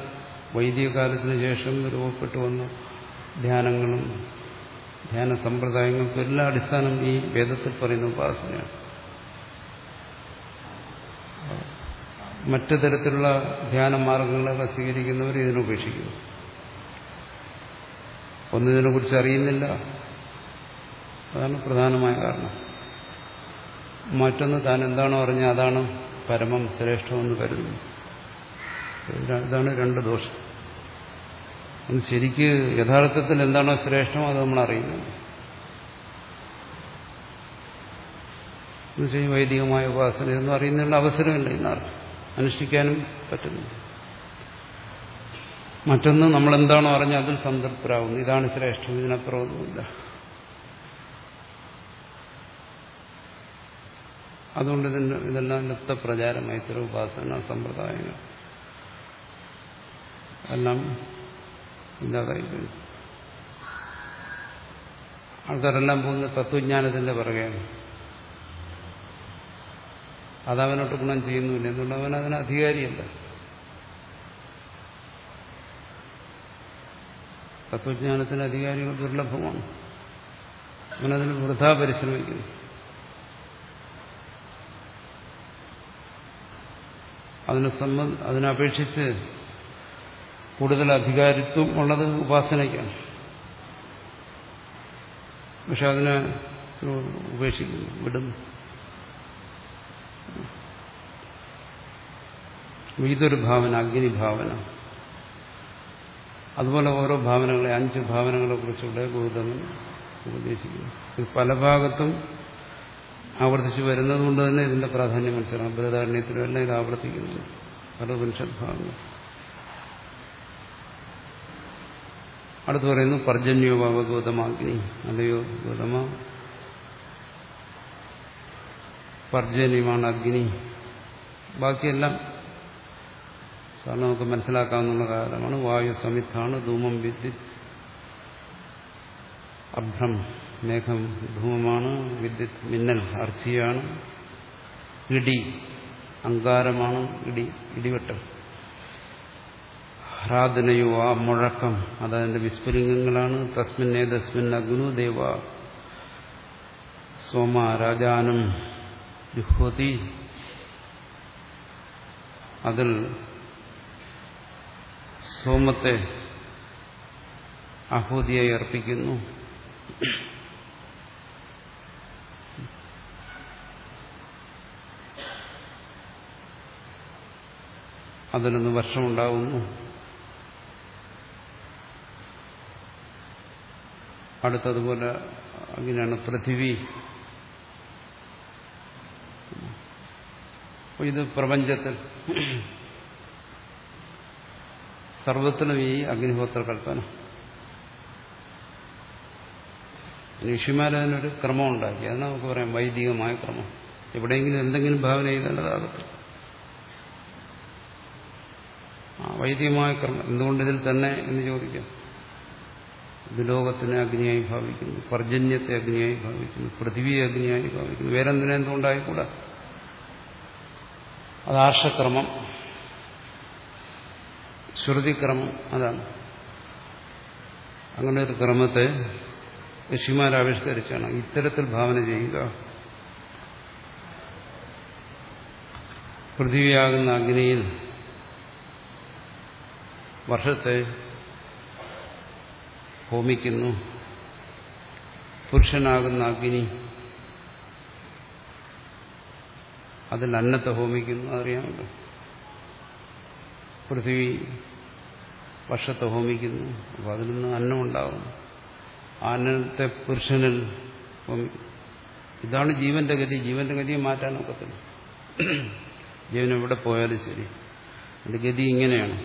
Speaker 1: വൈദിക കാലത്തിന് ശേഷം രൂപപ്പെട്ടു വന്ന ധ്യാനങ്ങളും ധ്യാന സമ്പ്രദായങ്ങൾക്കും എല്ലാ അടിസ്ഥാനം ഈ വേദത്തിൽ പറയുന്ന ഉപാസനയാണ്. മറ്റു തരത്തിലുള്ള ധ്യാന മാർഗങ്ങളൊക്കെ സ്വീകരിക്കുന്നവർ ഇതിനുപേക്ഷിക്കുന്നു ഒന്നിതിനെക്കുറിച്ച് അറിയുന്നില്ല. അതാണ് പ്രധാനമായ കാരണം. മറ്റൊന്ന് താൻ എന്താണോ അറിഞ്ഞ അതാണ് പരമം ശ്രേഷ്ഠമെന്ന് കരുതുന്നു. ഇതാണ് രണ്ട് ദോഷം. ശരിക്ക് യഥാർത്ഥത്തിൽ എന്താണോ ശ്രേഷ്ഠം അത് നമ്മൾ അറിയുന്നു എന്നുവെച്ചാൽ വൈദികമായ ഉപാസന ഇതൊന്നും അറിയുന്നതിനുള്ള അവസരമില്ല ഇന്നാർക്ക് അനുഷ്ഠിക്കാനും പറ്റുന്നു മറ്റൊന്ന് നമ്മൾ എന്താണോ അറിഞ്ഞ അതിൽ സംതൃപ്തരാകുന്നു. ഇതാണ് ശ്രേഷ്ഠം ഇതിനപ്പുറമൊന്നുമില്ല. അതുകൊണ്ട് ഇതിന്റെ ഇതെല്ലാം ലുപ്തപ്രചാരമായി ഇത്തരം ഉപാസന സമ്പ്രദായങ്ങൾ. എല്ലാം ഇല്ലാതായി കഴിഞ്ഞു ആൾക്കാരെല്ലാം പോകുന്ന തത്വജ്ഞാനത്തിന്റെ പിറകെയാണ്. അതവനോട്ട് ഗുണം ചെയ്യുന്നുമില്ല. എന്തുകൊണ്ട് അവൻ അതിന് അധികാരിയല്ല? തത്വജ്ഞാനത്തിന് അധികാരികൾ ദുർലഭമാണ്. അവനതിന് വൃഥാ പരിശ്രമിക്കുന്നു. അതിനെ സംബന്ധ അതിനപേക്ഷിച്ച് കൂടുതൽ അധികാരിത്വം ഉള്ളത് ഉപാസനയ്ക്കാണ്. പക്ഷെ അതിനെ ഉപേക്ഷിക്കുന്നു വിടുന്നു. ഇതൊരു ഭാവന അഗ്നി ഭാവന. അതുപോലെ ഓരോ ഭാവനകളെ അഞ്ച് ഭാവനകളെ കുറിച്ചുകൂടെ ഗൗതമൻ ഉപദേശിക്കുന്നു. പല ഭാഗത്തും ആവർത്തിച്ചു വരുന്നത് കൊണ്ട് തന്നെ ഇതിന്റെ പ്രാധാന്യം മനസ്സിലാക്കാം ബൃഹദാരണ്യത്തിലും എല്ലാം ഇത് ആവർത്തിക്കുന്നുണ്ട് പല ഉപനിഷത് ഭാഗങ്ങൾ അടുത്ത് പറയുന്നു പർജന്യോഭാവ ഗൗതമാഗ്നി. അല്ലയോ ഗൗതമ. പർജന്യമാണ് അഗ്നി. ബാക്കിയെല്ലാം സാറിന് നമുക്ക് മനസ്സിലാക്കാവുന്ന കാരണമാണ്. വായു സമിത്താണ് ധൂമം വിദ്യുത് അഭ്രം മേഘം ധൂമമാണ് വിദ്യുത് മിന്നൽ അർച്ചിയാണ് ഇടി അങ്കാരമാണ് ഇടി ഇടിവെട്ടം. ഹ്രാദനയോ ആ മുഴക്കം അതതിന്റെ വിസ്ഫുലിംഗങ്ങളാണ് തസ്മിൻ തസ്മിൻ അഗ്നു ദേവ. സോമ രാജാനം ജുഹോതി അതിൽ സോമത്തെ അഹോതിയായി അർപ്പിക്കുന്നു. അതിൽ നിന്ന് വർഷമുണ്ടാകുന്നു അടുത്തതുപോലെ അങ്ങനെയാണ് പൃഥിവി. ഇത് പ്രപഞ്ചത്തിൽ സർവത്തിനും ഈ അഗ്നിഹോത്ര കൽപ്പന. ഋഷിമാരതിനൊരു ക്രമം ഉണ്ടാക്കി അത് നമുക്ക് പറയാം വൈദികമായ ക്രമം. എവിടെയെങ്കിലും എന്തെങ്കിലും ഭാവന ചെയ്തേണ്ടതാകത്ത് ആ വൈദികമായ കർമ്മം. എന്തുകൊണ്ട് ഇതിൽ തന്നെ എന്ന് ചോദിക്കാം. ദുലോകത്തിനെ ലോകത്തിനെ അഗ്നിയായി ഭാവിക്കുന്നു പർജന്യത്തെ അഗ്നിയായി ഭാവിക്കുന്നു പൃഥ്വിയെ അഗ്നിയായി ഭാവിക്കുന്നു. വേറെന്തിനെ എന്തുകൊണ്ടായിക്കൂടാ? അത് ആർഷക്രമം ശ്രുതിക്രമം അതാണ്. അങ്ങനെ ഒരു ക്രമത്തെ ഋഷിമാർ ആവിഷ്കരിച്ചാണ്. ഇത്തരത്തിൽ ഭാവന ചെയ്യുക. പൃഥ്വിയാകുന്ന അഗ്നിയിൽ വർഷത്തെ ഹോമിക്കുന്നു പുരുഷനാകുന്ന അഗ്നി അതിൽ അന്നത്തെ ഹോമിക്കുന്നു അതറിയാമല്ലോ പൃഥ്വി വർഷത്തെ ഹോമിക്കുന്നു അപ്പോൾ അതിൽ നിന്ന് അന്നമുണ്ടാകുന്നു ആ അന്നത്തെ പുരുഷനിൽ ഇതാണ് ജീവന്റെ ഗതി. ജീവന്റെ ഗതിയെ മാറ്റാനൊക്കത്തില്ല ജീവൻ എവിടെ പോയാലും ശരി. അതിന്റെ ഗതി ഇങ്ങനെയാണ്.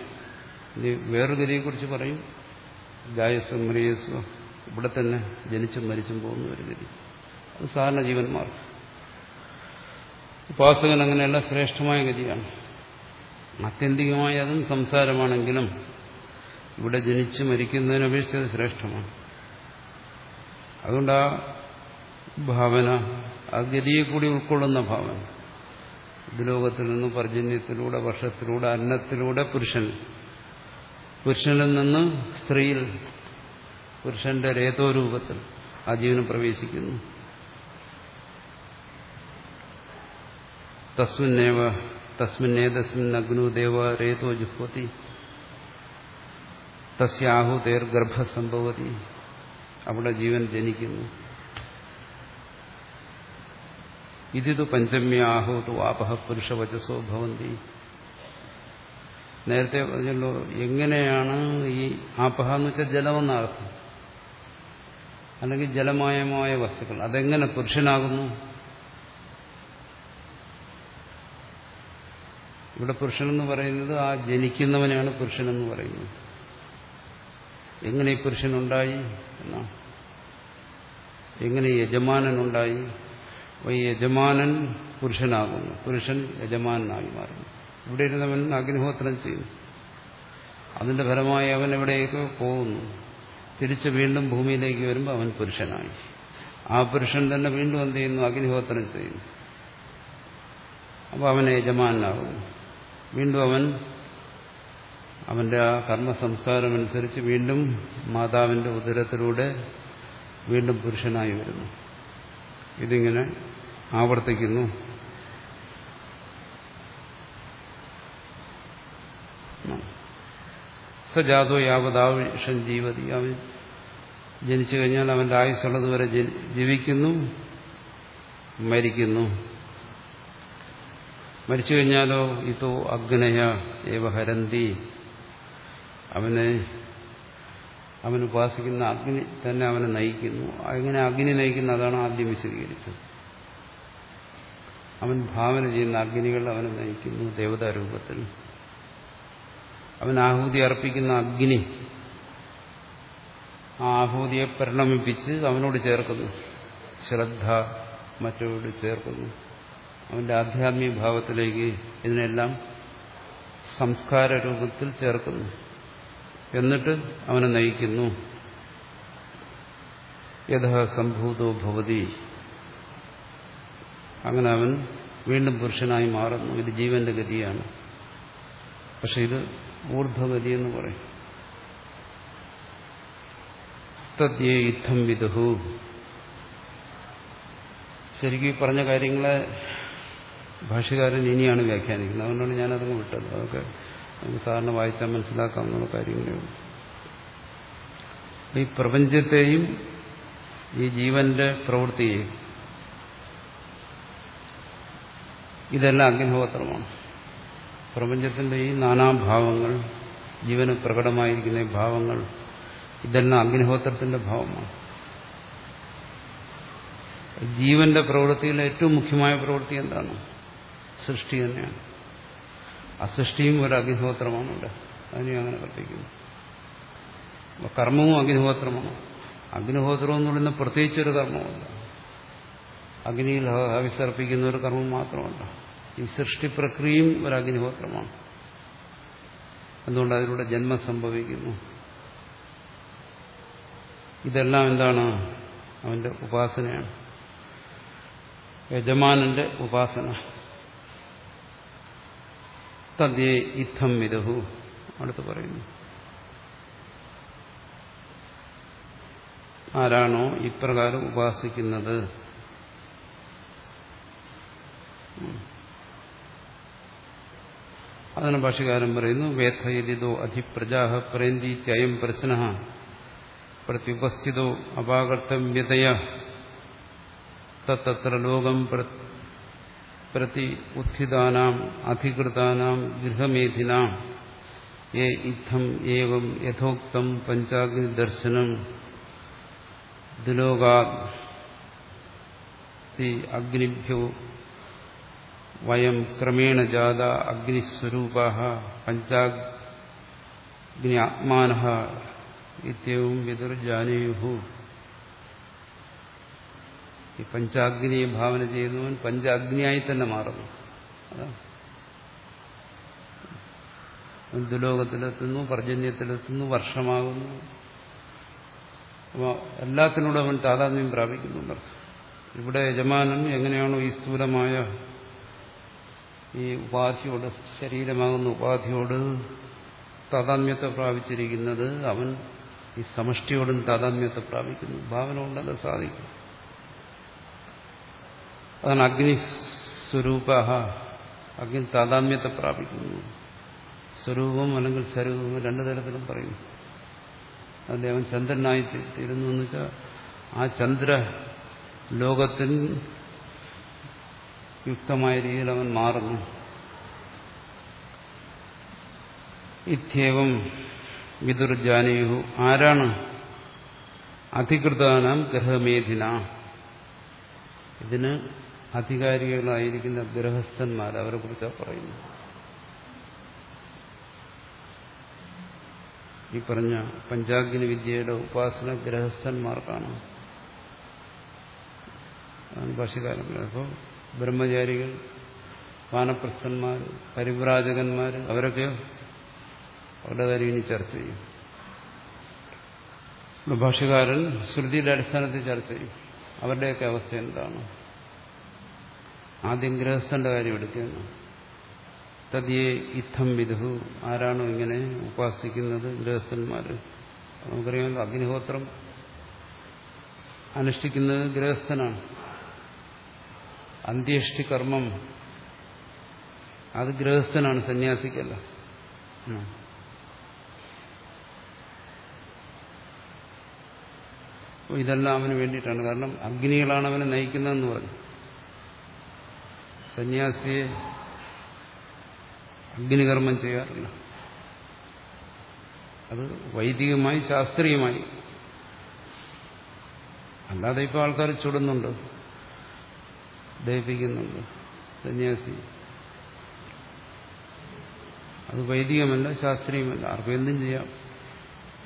Speaker 1: ഇനി വേറൊരു ഗതിയെക്കുറിച്ച് പറയും. ഗായസ്വം മരിയസ്വം ഇവിടെ തന്നെ ജനിച്ചും മരിച്ചും പോകുന്ന ഒരു ഗതി. അത് സാധാരണ ജീവന്മാർക്ക്. ഉപാസകൻ അങ്ങനെയുള്ള ശ്രേഷ്ഠമായ ഗതിയാണ്. ആത്യന്തികമായി അതും സംസാരമാണെങ്കിലും ഇവിടെ ജനിച്ച് മരിക്കുന്നതിനപേക്ഷിച്ച് അത് ശ്രേഷ്ഠമാണ്. അതുകൊണ്ട് ആ ഭാവന ആ ഗതിയെ കൂടി ഉൾക്കൊള്ളുന്ന ഭാവന. ലോകത്തിൽ നിന്ന് പർജന്യത്തിലൂടെ വർഷത്തിലൂടെ അന്നത്തിലൂടെ പുരുഷൻ പുരുഷനിൽ നിന്ന് സ്ത്രീയിൽ പുരുഷന്റെ രേതോരൂപത്തിൽ ആ ജീവന് പ്രവേശിക്കുന്നു. തസ്മിന്നേവ തസ്മിന്നേതസ്മിൻ അഗ്നു ദേവ രേതോ ജുഹ്വതി തസ്യാഹുതേർ ഗർഭസംഭവതി അവിടെ ജീവൻ ജനിക്കുന്നു. ഇതിതു പഞ്ചമ്യാഹൂതു ആപഹ പുരുഷവചസോ ഭവന്തി. നേരത്തെ പറഞ്ഞല്ലോ എങ്ങനെയാണ് ഈ ആപഹ എന്ന് വെച്ചാൽ ജലമെന്നർത്ഥം അല്ലെങ്കിൽ ജലമയമായ വസ്തുക്കൾ. അതെങ്ങനെ പുരുഷനാകുന്നു? ഇവിടെ പുരുഷനെന്ന് പറയുന്നത് ആ ജനിക്കുന്നവനെയാണ് പുരുഷനെന്ന് പറയുന്നത്. എങ്ങനെ ഈ പുരുഷനുണ്ടായി എന്നാണ്. എങ്ങനെ യജമാനനുണ്ടായി? അപ്പോൾ ഈ യജമാനൻ പുരുഷനാകുന്നു. പുരുഷൻ യജമാനായി മാറുന്നു. ഇവിടെ ഇരുന്നവൻ അഗ്നിഹോത്രം ചെയ്യുന്നു അതിന്റെ ഫലമായി അവൻ എവിടെയൊക്കെ പോകുന്നു? തിരിച്ച് വീണ്ടും ഭൂമിയിലേക്ക് വരുമ്പോൾ അവൻ പുരുഷനായി. ആ പുരുഷൻ തന്നെ വീണ്ടും എന്ത് ചെയ്യുന്നു? അഗ്നിഹോത്രം ചെയ്യുന്നു. അപ്പോൾ അവൻ യജമാനാകുന്നു. വീണ്ടും അവൻ അവന്റെ ആ കർമ്മ സംസ്കാരമനുസരിച്ച് വീണ്ടും മാതാവിന്റെ ഉദരത്തിലൂടെ വീണ്ടും പുരുഷനായി വരുന്നു. ഇതിങ്ങനെ ആവർത്തിക്കുന്നു. സജാതോ യാവതാവിഷൻ ജീവതി അവൻ ജനിച്ചു കഴിഞ്ഞാൽ അവന്റെ ആയുസ്സുള്ളതുവരെ ജീവിക്കുന്നു മരിക്കുന്നു. മരിച്ചു കഴിഞ്ഞാലോ ഇതോ അഗ്നയ ഏവ ഹരന്തി. അവനെ അവൻ ഉപാസിക്കുന്ന അഗ്നി തന്നെ അവനെ നയിക്കുന്നു. അങ്ങനെ അഗ്നി നയിക്കുന്ന അതാണ് ആദ്യം വിശദീകരിച്ചത്. അവൻ ഭാവന ചെയ്യുന്ന അഗ്നികൾ അവനെ നയിക്കുന്നു ദേവതാരൂപത്തിൽ. അവൻ ആഹൂതി അർപ്പിക്കുന്ന അഗ്നി. ആ ആഹൂതിയെ പരിണമിപ്പിച്ച് അവനോട് ചേർക്കുന്നു. ശ്രദ്ധ മറ്റോട് ചേർക്കുന്നു. അവന്റെ ആധ്യാത്മിക ഭാവത്തിലേക്ക് ഇതിനെല്ലാം സംസ്കാര രൂപത്തിൽ ചേർക്കുന്നു. എന്നിട്ട് അവനെ നയിക്കുന്നു. യഥ സംഭൂതോ ഭവതി. അങ്ങനെ അവൻ വീണ്ടും പുരുഷനായി മാറുന്നു. ഇത് ജീവന്റെ ഗതിയാണ്. പക്ഷെ ഇത് ഊർധ്വഗതി എന്ന് പറയും. തദ്യേ യുദ്ധം വിദുഹു. ശരിക്കും ഈ പറഞ്ഞ കാര്യങ്ങളെ ഭാഷകാരൻ ഇനിയാണ് വ്യാഖ്യാനിക്കുന്നത്. അതുകൊണ്ടാണ് ഞാനതങ്ങ് വിട്ടത്. അതൊക്കെ നമുക്ക് സാറിന് വായിച്ചാൽ മനസ്സിലാക്കാവുന്ന കാര്യങ്ങളേ ഉള്ളൂ. ഈ പ്രപഞ്ചത്തെയും ഈ ജീവന്റെ പ്രവൃത്തിയെയും ഇതെല്ലാം അഗ്നിഹോത്രമാണ്. പ്രപഞ്ചത്തിന്റെ ഈ നാനാഭാവങ്ങൾ ജീവന് പ്രകടമായിരിക്കുന്ന ഭാവങ്ങൾ ഇതെല്ലാം അഗ്നിഹോത്രത്തിന്റെ ഭാവമാണ്. ജീവന്റെ പ്രവൃത്തിയിലെ ഏറ്റവും മുഖ്യമായ പ്രവൃത്തി എന്താണ്? സൃഷ്ടി തന്നെയാണ്. അസൃഷ്ടിയും സൃഷ്ടിയും ഒരു അഗ്നിഹോത്രമാണ് ഇവിടെ. അതിനെ അങ്ങനെ കൽപ്പിക്കുന്നു. കർമ്മവും അഗ്നിഹോത്രമാണ്. അഗ്നിഹോത്രം എന്ന് പറയുന്ന പ്രത്യേകിച്ചൊരു കർമ്മമല്ല അഗ്നിയിൽ ഹവിസർപ്പിക്കുന്ന ഒരു കർമ്മം മാത്രമല്ല. ഈ സൃഷ്ടി പ്രക്രിയയും ഒരു അഗ്നിഹോത്രമാണ് എന്തുകൊണ്ട് അതിലൂടെ ജന്മം സംഭവിക്കുന്നു? ഇതെല്ലാം എന്താണ്? അവന്റെ ഉപാസനയാണ്. യജമാനന്റെ ഉപാസന. തദ്യേ ഇത്തം വിദഹു. അടുത്ത് പറയുന്നു. ആരാണോ ഇപ്രകാരം ഉപാസിക്കുന്നത്? അതിന് ഭാഷകാരൻ പറയുന്നു വേദയതിതോ അധിപ്രജാഹ പ്രേന്തിത്യയം പ്രശ്ന പ്രത്യുപസ്ഥിതോ അപാകർത്തവ്യതയ തത്ര ലോകം പ്രതി ഉത്ഥിതാനാം അധികൃതാനാം ഗൃഹമേധിനാം ഏ ഇത്തം ഏവം യഥോക്തം പഞ്ചാഗ്നി ദർശനം ദുലോകാ അഗ്നിഭ്യോ വയം ക്രമേണ ജാത അഗ്നിസ്വരൂപ പഞ്ചാഗ്നി ആത്മാന ഇത്യവും വിദുർജാനേയു ഈ പഞ്ചാഗ്നിയെ ഭാവന ചെയ്യുന്നവൻ പഞ്ചാഗ്നിയായി തന്നെ മാറുന്നു. ദുലോകത്തിലെത്തുന്നു പർജന്യത്തിലെത്തുന്നു വർഷമാകുന്നു. അപ്പോൾ എല്ലാത്തിനോടും അവൻ താതാത്മ്യം പ്രാപിക്കുന്നുണ്ട്. ഇവിടെ യജമാനൻ എങ്ങനെയാണോ ഈ സ്ഥൂലമായ ഈ ഉപാധിയോട് ശരീരമാകുന്ന ഉപാധിയോട് താതാത്മ്യത്തെ പ്രാപിച്ചിരിക്കുന്നത് അവൻ ഈ സമഷ്ടിയോടും താതാത്മ്യത്തെ പ്രാപിക്കുന്നു. ഭാവന കൊണ്ടത് സാധിക്കും. അതാണ് അഗ്നി സ്വരൂപ അഗ്നി താതാത്മ്യത്തെ പ്രാപിക്കുന്നു. സ്വരൂപം അല്ലെങ്കിൽ സ്വരൂപം രണ്ടു തരത്തിലും പറയും അതിന്റെ അവൻ ചന്ദ്രനായി തീരുന്നു എന്ന് വെച്ചാൽ ആ ചന്ദ്ര ലോകത്തിൽ യുക്തമായ രീതിയിൽ അവൻ മാറുന്നു. ഇത്യവം വിദുർജാനയു ആരാണ്? അധികൃതാനാം ഗ്രഹമേധിന ഇതിന് അധികാരികളായിരിക്കുന്ന ഗൃഹസ്ഥന്മാർ അവരെ കുറിച്ചാണ് പറയുന്നത്. ഈ പറഞ്ഞ പഞ്ചാഗ്നി വിദ്യയുടെ ഉപാസന ഗൃഹസ്ഥന്മാർക്കാണ്. ഭാഷകാലം അപ്പോൾ ബ്രഹ്മചാരികൾ വാനപ്രസ്ഥന്മാർ പരിവ്രാജകന്മാർ അവരൊക്കെ അവരുടെ കാര്യം ഇനി ചർച്ച ചെയ്യും. ഭാഷകാരൻ ശ്രുതിയുടെ അടിസ്ഥാനത്തിൽ ചർച്ച ചെയ്യും. അവരുടെയൊക്കെ അവസ്ഥ എന്താണ്? ആദ്യം ഗ്രഹസ്ഥന്റെ കാര്യം എടുക്കുകയാണ്. തതിയെ ഇത്തം വിധു ആരാണോ ഇങ്ങനെ ഉപാസിക്കുന്നത് ഗൃഹസ്ഥന്മാർ നമുക്കറിയാമല്ലോ അഗ്നിഹോത്രം അനുഷ്ഠിക്കുന്നത് ഗൃഹസ്ഥനാണ്. അന്ത്യേഷ്ടി കർമ്മം അത് ഗൃഹസ്ഥനാണ് സന്യാസിക്കല്ല. ഇതെല്ലാം അവന് വേണ്ടിയിട്ടാണ്. കാരണം അഗ്നികളാണ് അവനെ നയിക്കുന്നതെന്ന് പറഞ്ഞു. സന്യാസിയെ അഗ്നികർമ്മം ചെയ്യാറില്ല. അത് വൈദികമായി ശാസ്ത്രീയമായി. അല്ലാതെ ഇപ്പോൾ ആൾക്കാർ ചുടുന്നുണ്ട്. ദഹിപ്പിക്കുന്നുണ്ട്. സന്യാസി. അത് വൈദികമല്ല ശാസ്ത്രീയമല്ല. ആർക്കും എന്തും ചെയ്യാം.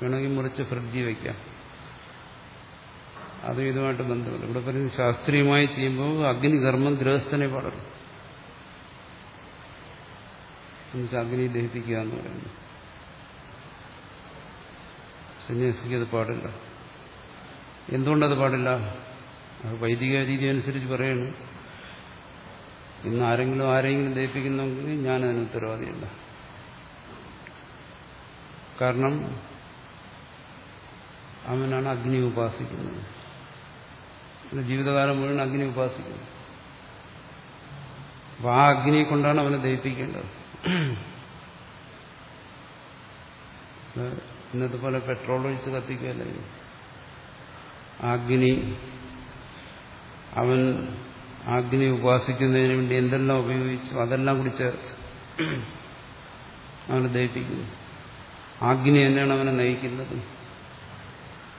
Speaker 1: വേണമെങ്കിൽ മുറിച്ച് ഫ്രിഡ്ജി വയ്ക്കാം അതും ഇതുമായിട്ട് ബന്ധമില്ല. ഇവിടെ പറയുന്നത് ശാസ്ത്രീയമായി ചെയ്യുമ്പോൾ അഗ്നികർമ്മം ഗൃഹസ്ഥനെ പാടും എന്നുവെച്ചാൽ അഗ്നി ദഹിപ്പിക്കുക എന്ന് പറയുന്നു സന്യാസിക്ക് അത് പാടില്ല. എന്തുകൊണ്ടത് പാടില്ല? വൈദിക രീതി അനുസരിച്ച് പറയണു. ഇന്ന് ആരെങ്കിലും ആരെങ്കിലും ദഹിപ്പിക്കുന്നെങ്കിൽ ഞാൻ അതിന് ഉത്തരവാദിയല്ല. കാരണം അവനാണ് അഗ്നി ഉപാസിക്കുന്നത്. ജീവിതകാലം മുഴുവൻ അഗ്നി ഉപാസിക്കുന്നു. അപ്പൊ ആ അഗ്നിയെ കൊണ്ടാണ് അവനെ ദഹിപ്പിക്കേണ്ടത്. ഇന്നത്തെ പോലെ പെട്രോൾ ഒഴിച്ച് കത്തിക്കുകയല്ലേ അഗ്നി അവൻ അഗ്നി ഉപാസിക്കുന്നതിന് വേണ്ടി എന്തെല്ലാം ഉപയോഗിച്ചു അതെല്ലാം കൂടി ചേർത്ത് അവനെ ദഹിപ്പിക്കുന്നു. അഗ്നി തന്നെയാണ് അവനെ നയിക്കുന്നത്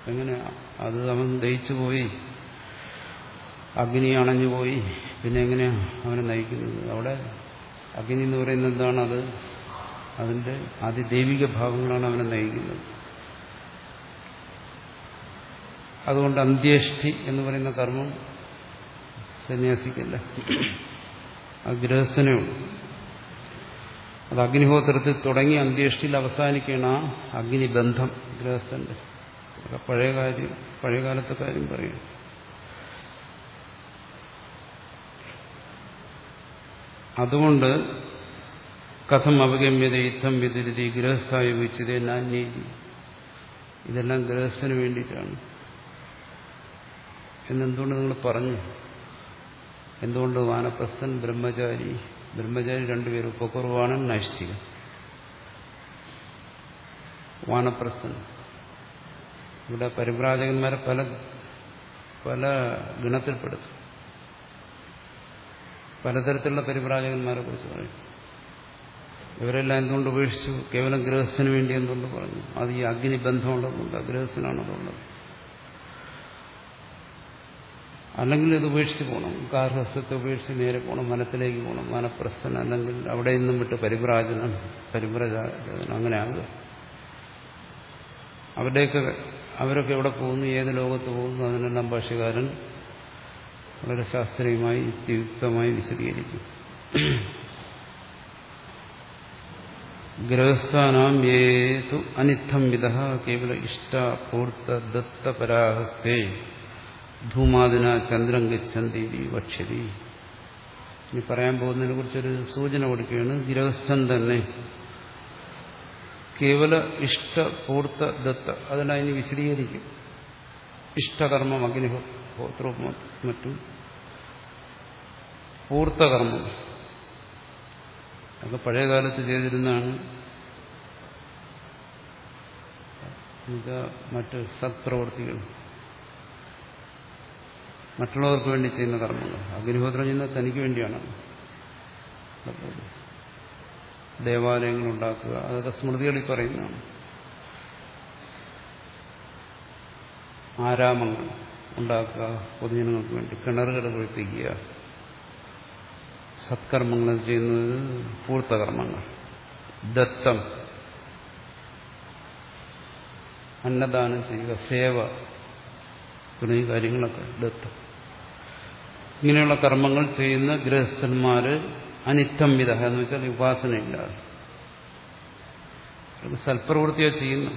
Speaker 1: എങ്ങനെ? അത് അവൻ ദഹിച്ചു പോയി. അഗ്നി അണഞ്ഞു പോയി. പിന്നെ എങ്ങനെയാണ് അവനെ നയിക്കുന്നത് അവിടെ അഗ്നി എന്ന് പറയുന്നത് എന്താണ് അത്? അതിന്റെ അതിദൈവിക ഭാവങ്ങളാണ് അവനെ നയിക്കുന്നത് അതുകൊണ്ട് അന്ത്യേഷ്ടി എന്ന് പറയുന്ന കർമ്മം സന്യാസിക്കല്ല? ആ ഗൃഹസ്ഥനേ ഉള്ളൂ. അത് അഗ്നിഹോത്രത്തിൽ തുടങ്ങി അന്ത്യേഷ്ടിയിൽ അവസാനിക്കുകയാണ് ആ അഗ്നിബന്ധം ഗൃഹസ്ഥന്റെ പഴയ കാര്യം പഴയകാലത്തെ കാര്യം പറയും. അതുകൊണ്ട് കഥം അവഗമ്യത യുദ്ധം വിതിരുതി ഗൃഹസ്ഥായി വെച്ചത് നാന്യതി. ഇതെല്ലാം ഗൃഹസ്ഥന് വേണ്ടിയിട്ടാണ്. എന്നെന്തുകൊണ്ട് നിങ്ങൾ പറഞ്ഞു? എന്തുകൊണ്ട് വാനപ്രസ്ഥൻ ബ്രഹ്മചാരി ബ്രഹ്മചാരി രണ്ടുപേരും ഉപകുർവാണൻ നൈഷ്ഠികൻ വാനപ്രസ്ഥൻ. ഇവിടെ പരിപ്രാജകന്മാരെ പല പല ഗണത്തിൽപ്പെടുത്തും പലതരത്തിലുള്ള പരിപ്രാജകന്മാരെ കുറിച്ച് പറയും. ഇവരെല്ലാം എന്തുകൊണ്ട് ഉപേക്ഷിച്ചു? കേവലം ഗൃഹസ്ഥന് വേണ്ടി എന്തുകൊണ്ട് പറഞ്ഞു? അത് ഈ അഗ്നി ബന്ധമുള്ളതുകൊണ്ട് ഗൃഹസ്ഥനാണതുള്ളത് അല്ലെങ്കിൽ ഇത് ഉപേക്ഷിച്ച് പോകണം. ഗാർഹസ്ഥത്തെ ഉപേക്ഷിച്ച് നേരെ പോകണം വനത്തിലേക്ക് പോകണം വനപ്രസ്ഥനം അല്ലെങ്കിൽ അവിടെ നിന്നും വിട്ട് പരിപ്രാജനം പരിപ്രചാരം അങ്ങനെ ആവുക. അവരുടെയൊക്കെ അവരൊക്കെ എവിടെ പോകുന്നു ഏത് ലോകത്ത് പോകുന്നു അതിനെല്ലാം ഭാഷകാരൻ വളരെ ശാസ്ത്രീയമായി യുക്തിയുക്തമായി വിശദീകരിക്കും. ഗൃഹസ്ഥാനാം ഏതു അനിത്തം വിധ കേവല ഇഷ്ട പൂർത്ത ദത്തപരാഹസ്തേ ധൂമാദിന ചന്ദ്രം ഗച്ഛന്തി വക്ഷ്യതി ഇനി പറയാൻ പോകുന്നതിനെ കുറിച്ചൊരു സൂചന കൊടുക്കുകയാണ്. ഗൃഹസ്ഥൻ തന്നെ. കേവല ഇഷ്ട പൂർത്ത ദത്ത അതിനതിന് വിശദീകരിക്കും. ഇഷ്ടകർമ്മം അഗ്നിഹോത്രവും മറ്റും. പൂർത്തകർമ്മം. അതൊക്കെ പഴയ കാലത്ത് ചെയ്തിരുന്നതാണ്. മറ്റ് സത്പ്രവർത്തികൾ മറ്റുള്ളവർക്ക് വേണ്ടി ചെയ്യുന്ന കർമ്മങ്ങൾ. അഗ്നിഹോത്രം ചെയ്യുന്നത് തനിക്ക് വേണ്ടിയാണ്. ദേവാലയങ്ങൾ ഉണ്ടാക്കുക അതൊക്കെ സ്മൃതികളിൽ പറയുന്നതാണ്. ആരാമങ്ങൾ ഉണ്ടാക്കുക പൊതുജനങ്ങൾക്ക് വേണ്ടി കിണറുകൾ കുഴിപ്പിക്കുക സത്കർമ്മങ്ങൾ ചെയ്യുന്നത് പൂർത്തകർമ്മങ്ങൾ ദത്തം. അന്നദാനം ചെയ്യുക സേവ തുടങ്ങിയ കാര്യങ്ങളൊക്കെ ദത്തം. ഇങ്ങനെയുള്ള കർമ്മങ്ങൾ ചെയ്യുന്ന ഗൃഹസ്ഥന്മാര് അനിത്തം വിധ എന്ന് വെച്ചാൽ ഉപാസനയില്ലാതെ സൽപ്രവൃത്തിയാ ചെയ്യുന്നു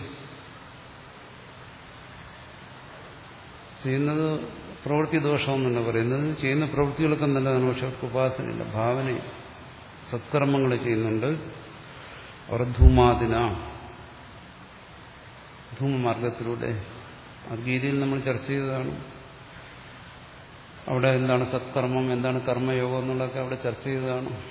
Speaker 1: ചെയ്യുന്നത് പ്രവൃത്തി ദോഷമെന്നല്ല പറയുന്നത്. ചെയ്യുന്ന പ്രവൃത്തികളൊക്കെ നല്ലതാണ് പക്ഷെ അവർക്ക് ഉപാസനയില്ല ഭാവനയില്ല. സത്കർമ്മങ്ങൾ ചെയ്യുന്നുണ്ട്. അവർ ധൂമാതിന. ധൂമമാർഗത്തിലൂടെ ആ ഗീതയിൽ നമ്മൾ ചർച്ച ചെയ്തതാണ്. അവിടെ എന്താണ് സത്കർമ്മം എന്താണ് കർമ്മയോഗം എന്നുള്ളതൊക്കെ അവിടെ ചർച്ച ചെയ്തതാണ്.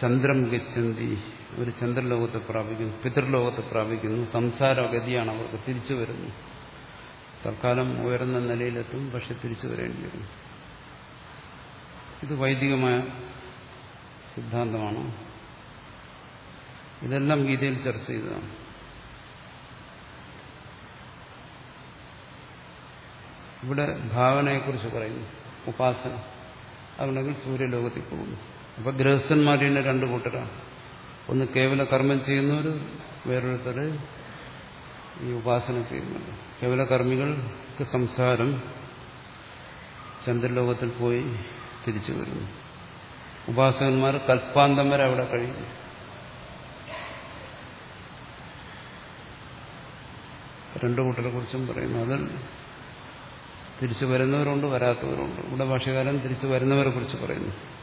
Speaker 1: ചന്ദ്രം ഗച്ഛന്തി ഒരു ചന്ദ്രലോകത്തെ പ്രാപിക്കുന്നു പിതൃലോകത്തെ പ്രാപിക്കുന്നു സംസാരഗതിയാണ് അവർക്ക് തിരിച്ചു വരുന്നു. തൽക്കാലം ഉയർന്ന നിലയിലെത്തും പക്ഷെ തിരിച്ചു വരേണ്ടി വരും. ഇത് വൈദികമായ സിദ്ധാന്തമാണ്. ഇതെല്ലാം ഗീതയിൽ ചർച്ച ചെയ്തതാണ്. ഇവിടെ ഭാവനയെക്കുറിച്ച് പറയുന്നു. ഉപാസന. അതുണ്ടെങ്കിൽ സൂര്യലോകത്തിൽ പോകുന്നു. അപ്പൊ ഗൃഹസ്ഥന്മാർ തന്നെ രണ്ടു കൂട്ടരാണ്. ഒന്ന് കേവല കർമ്മം ചെയ്യുന്നവർ വേറൊരുത്തര് ഈ ഉപാസന ചെയ്യുന്നുണ്ട് കേവല കർമ്മികൾക്ക് സംസാരം ചന്ദ്രലോകത്തിൽ പോയി തിരിച്ചു വരുന്നു. ഉപാസകന്മാർ കൽപ്പാന്തം വരെ അവിടെ കഴിയുന്നു. രണ്ടു കൂട്ടരെ കുറിച്ചും പറയുന്നു. അതിൽ തിരിച്ചു വരുന്നവരുണ്ട് വരാത്തവരുണ്ട്. ഇവിടെ ഭാഷകാരൻ തിരിച്ചു വരുന്നവരെ കുറിച്ച് പറയുന്നു.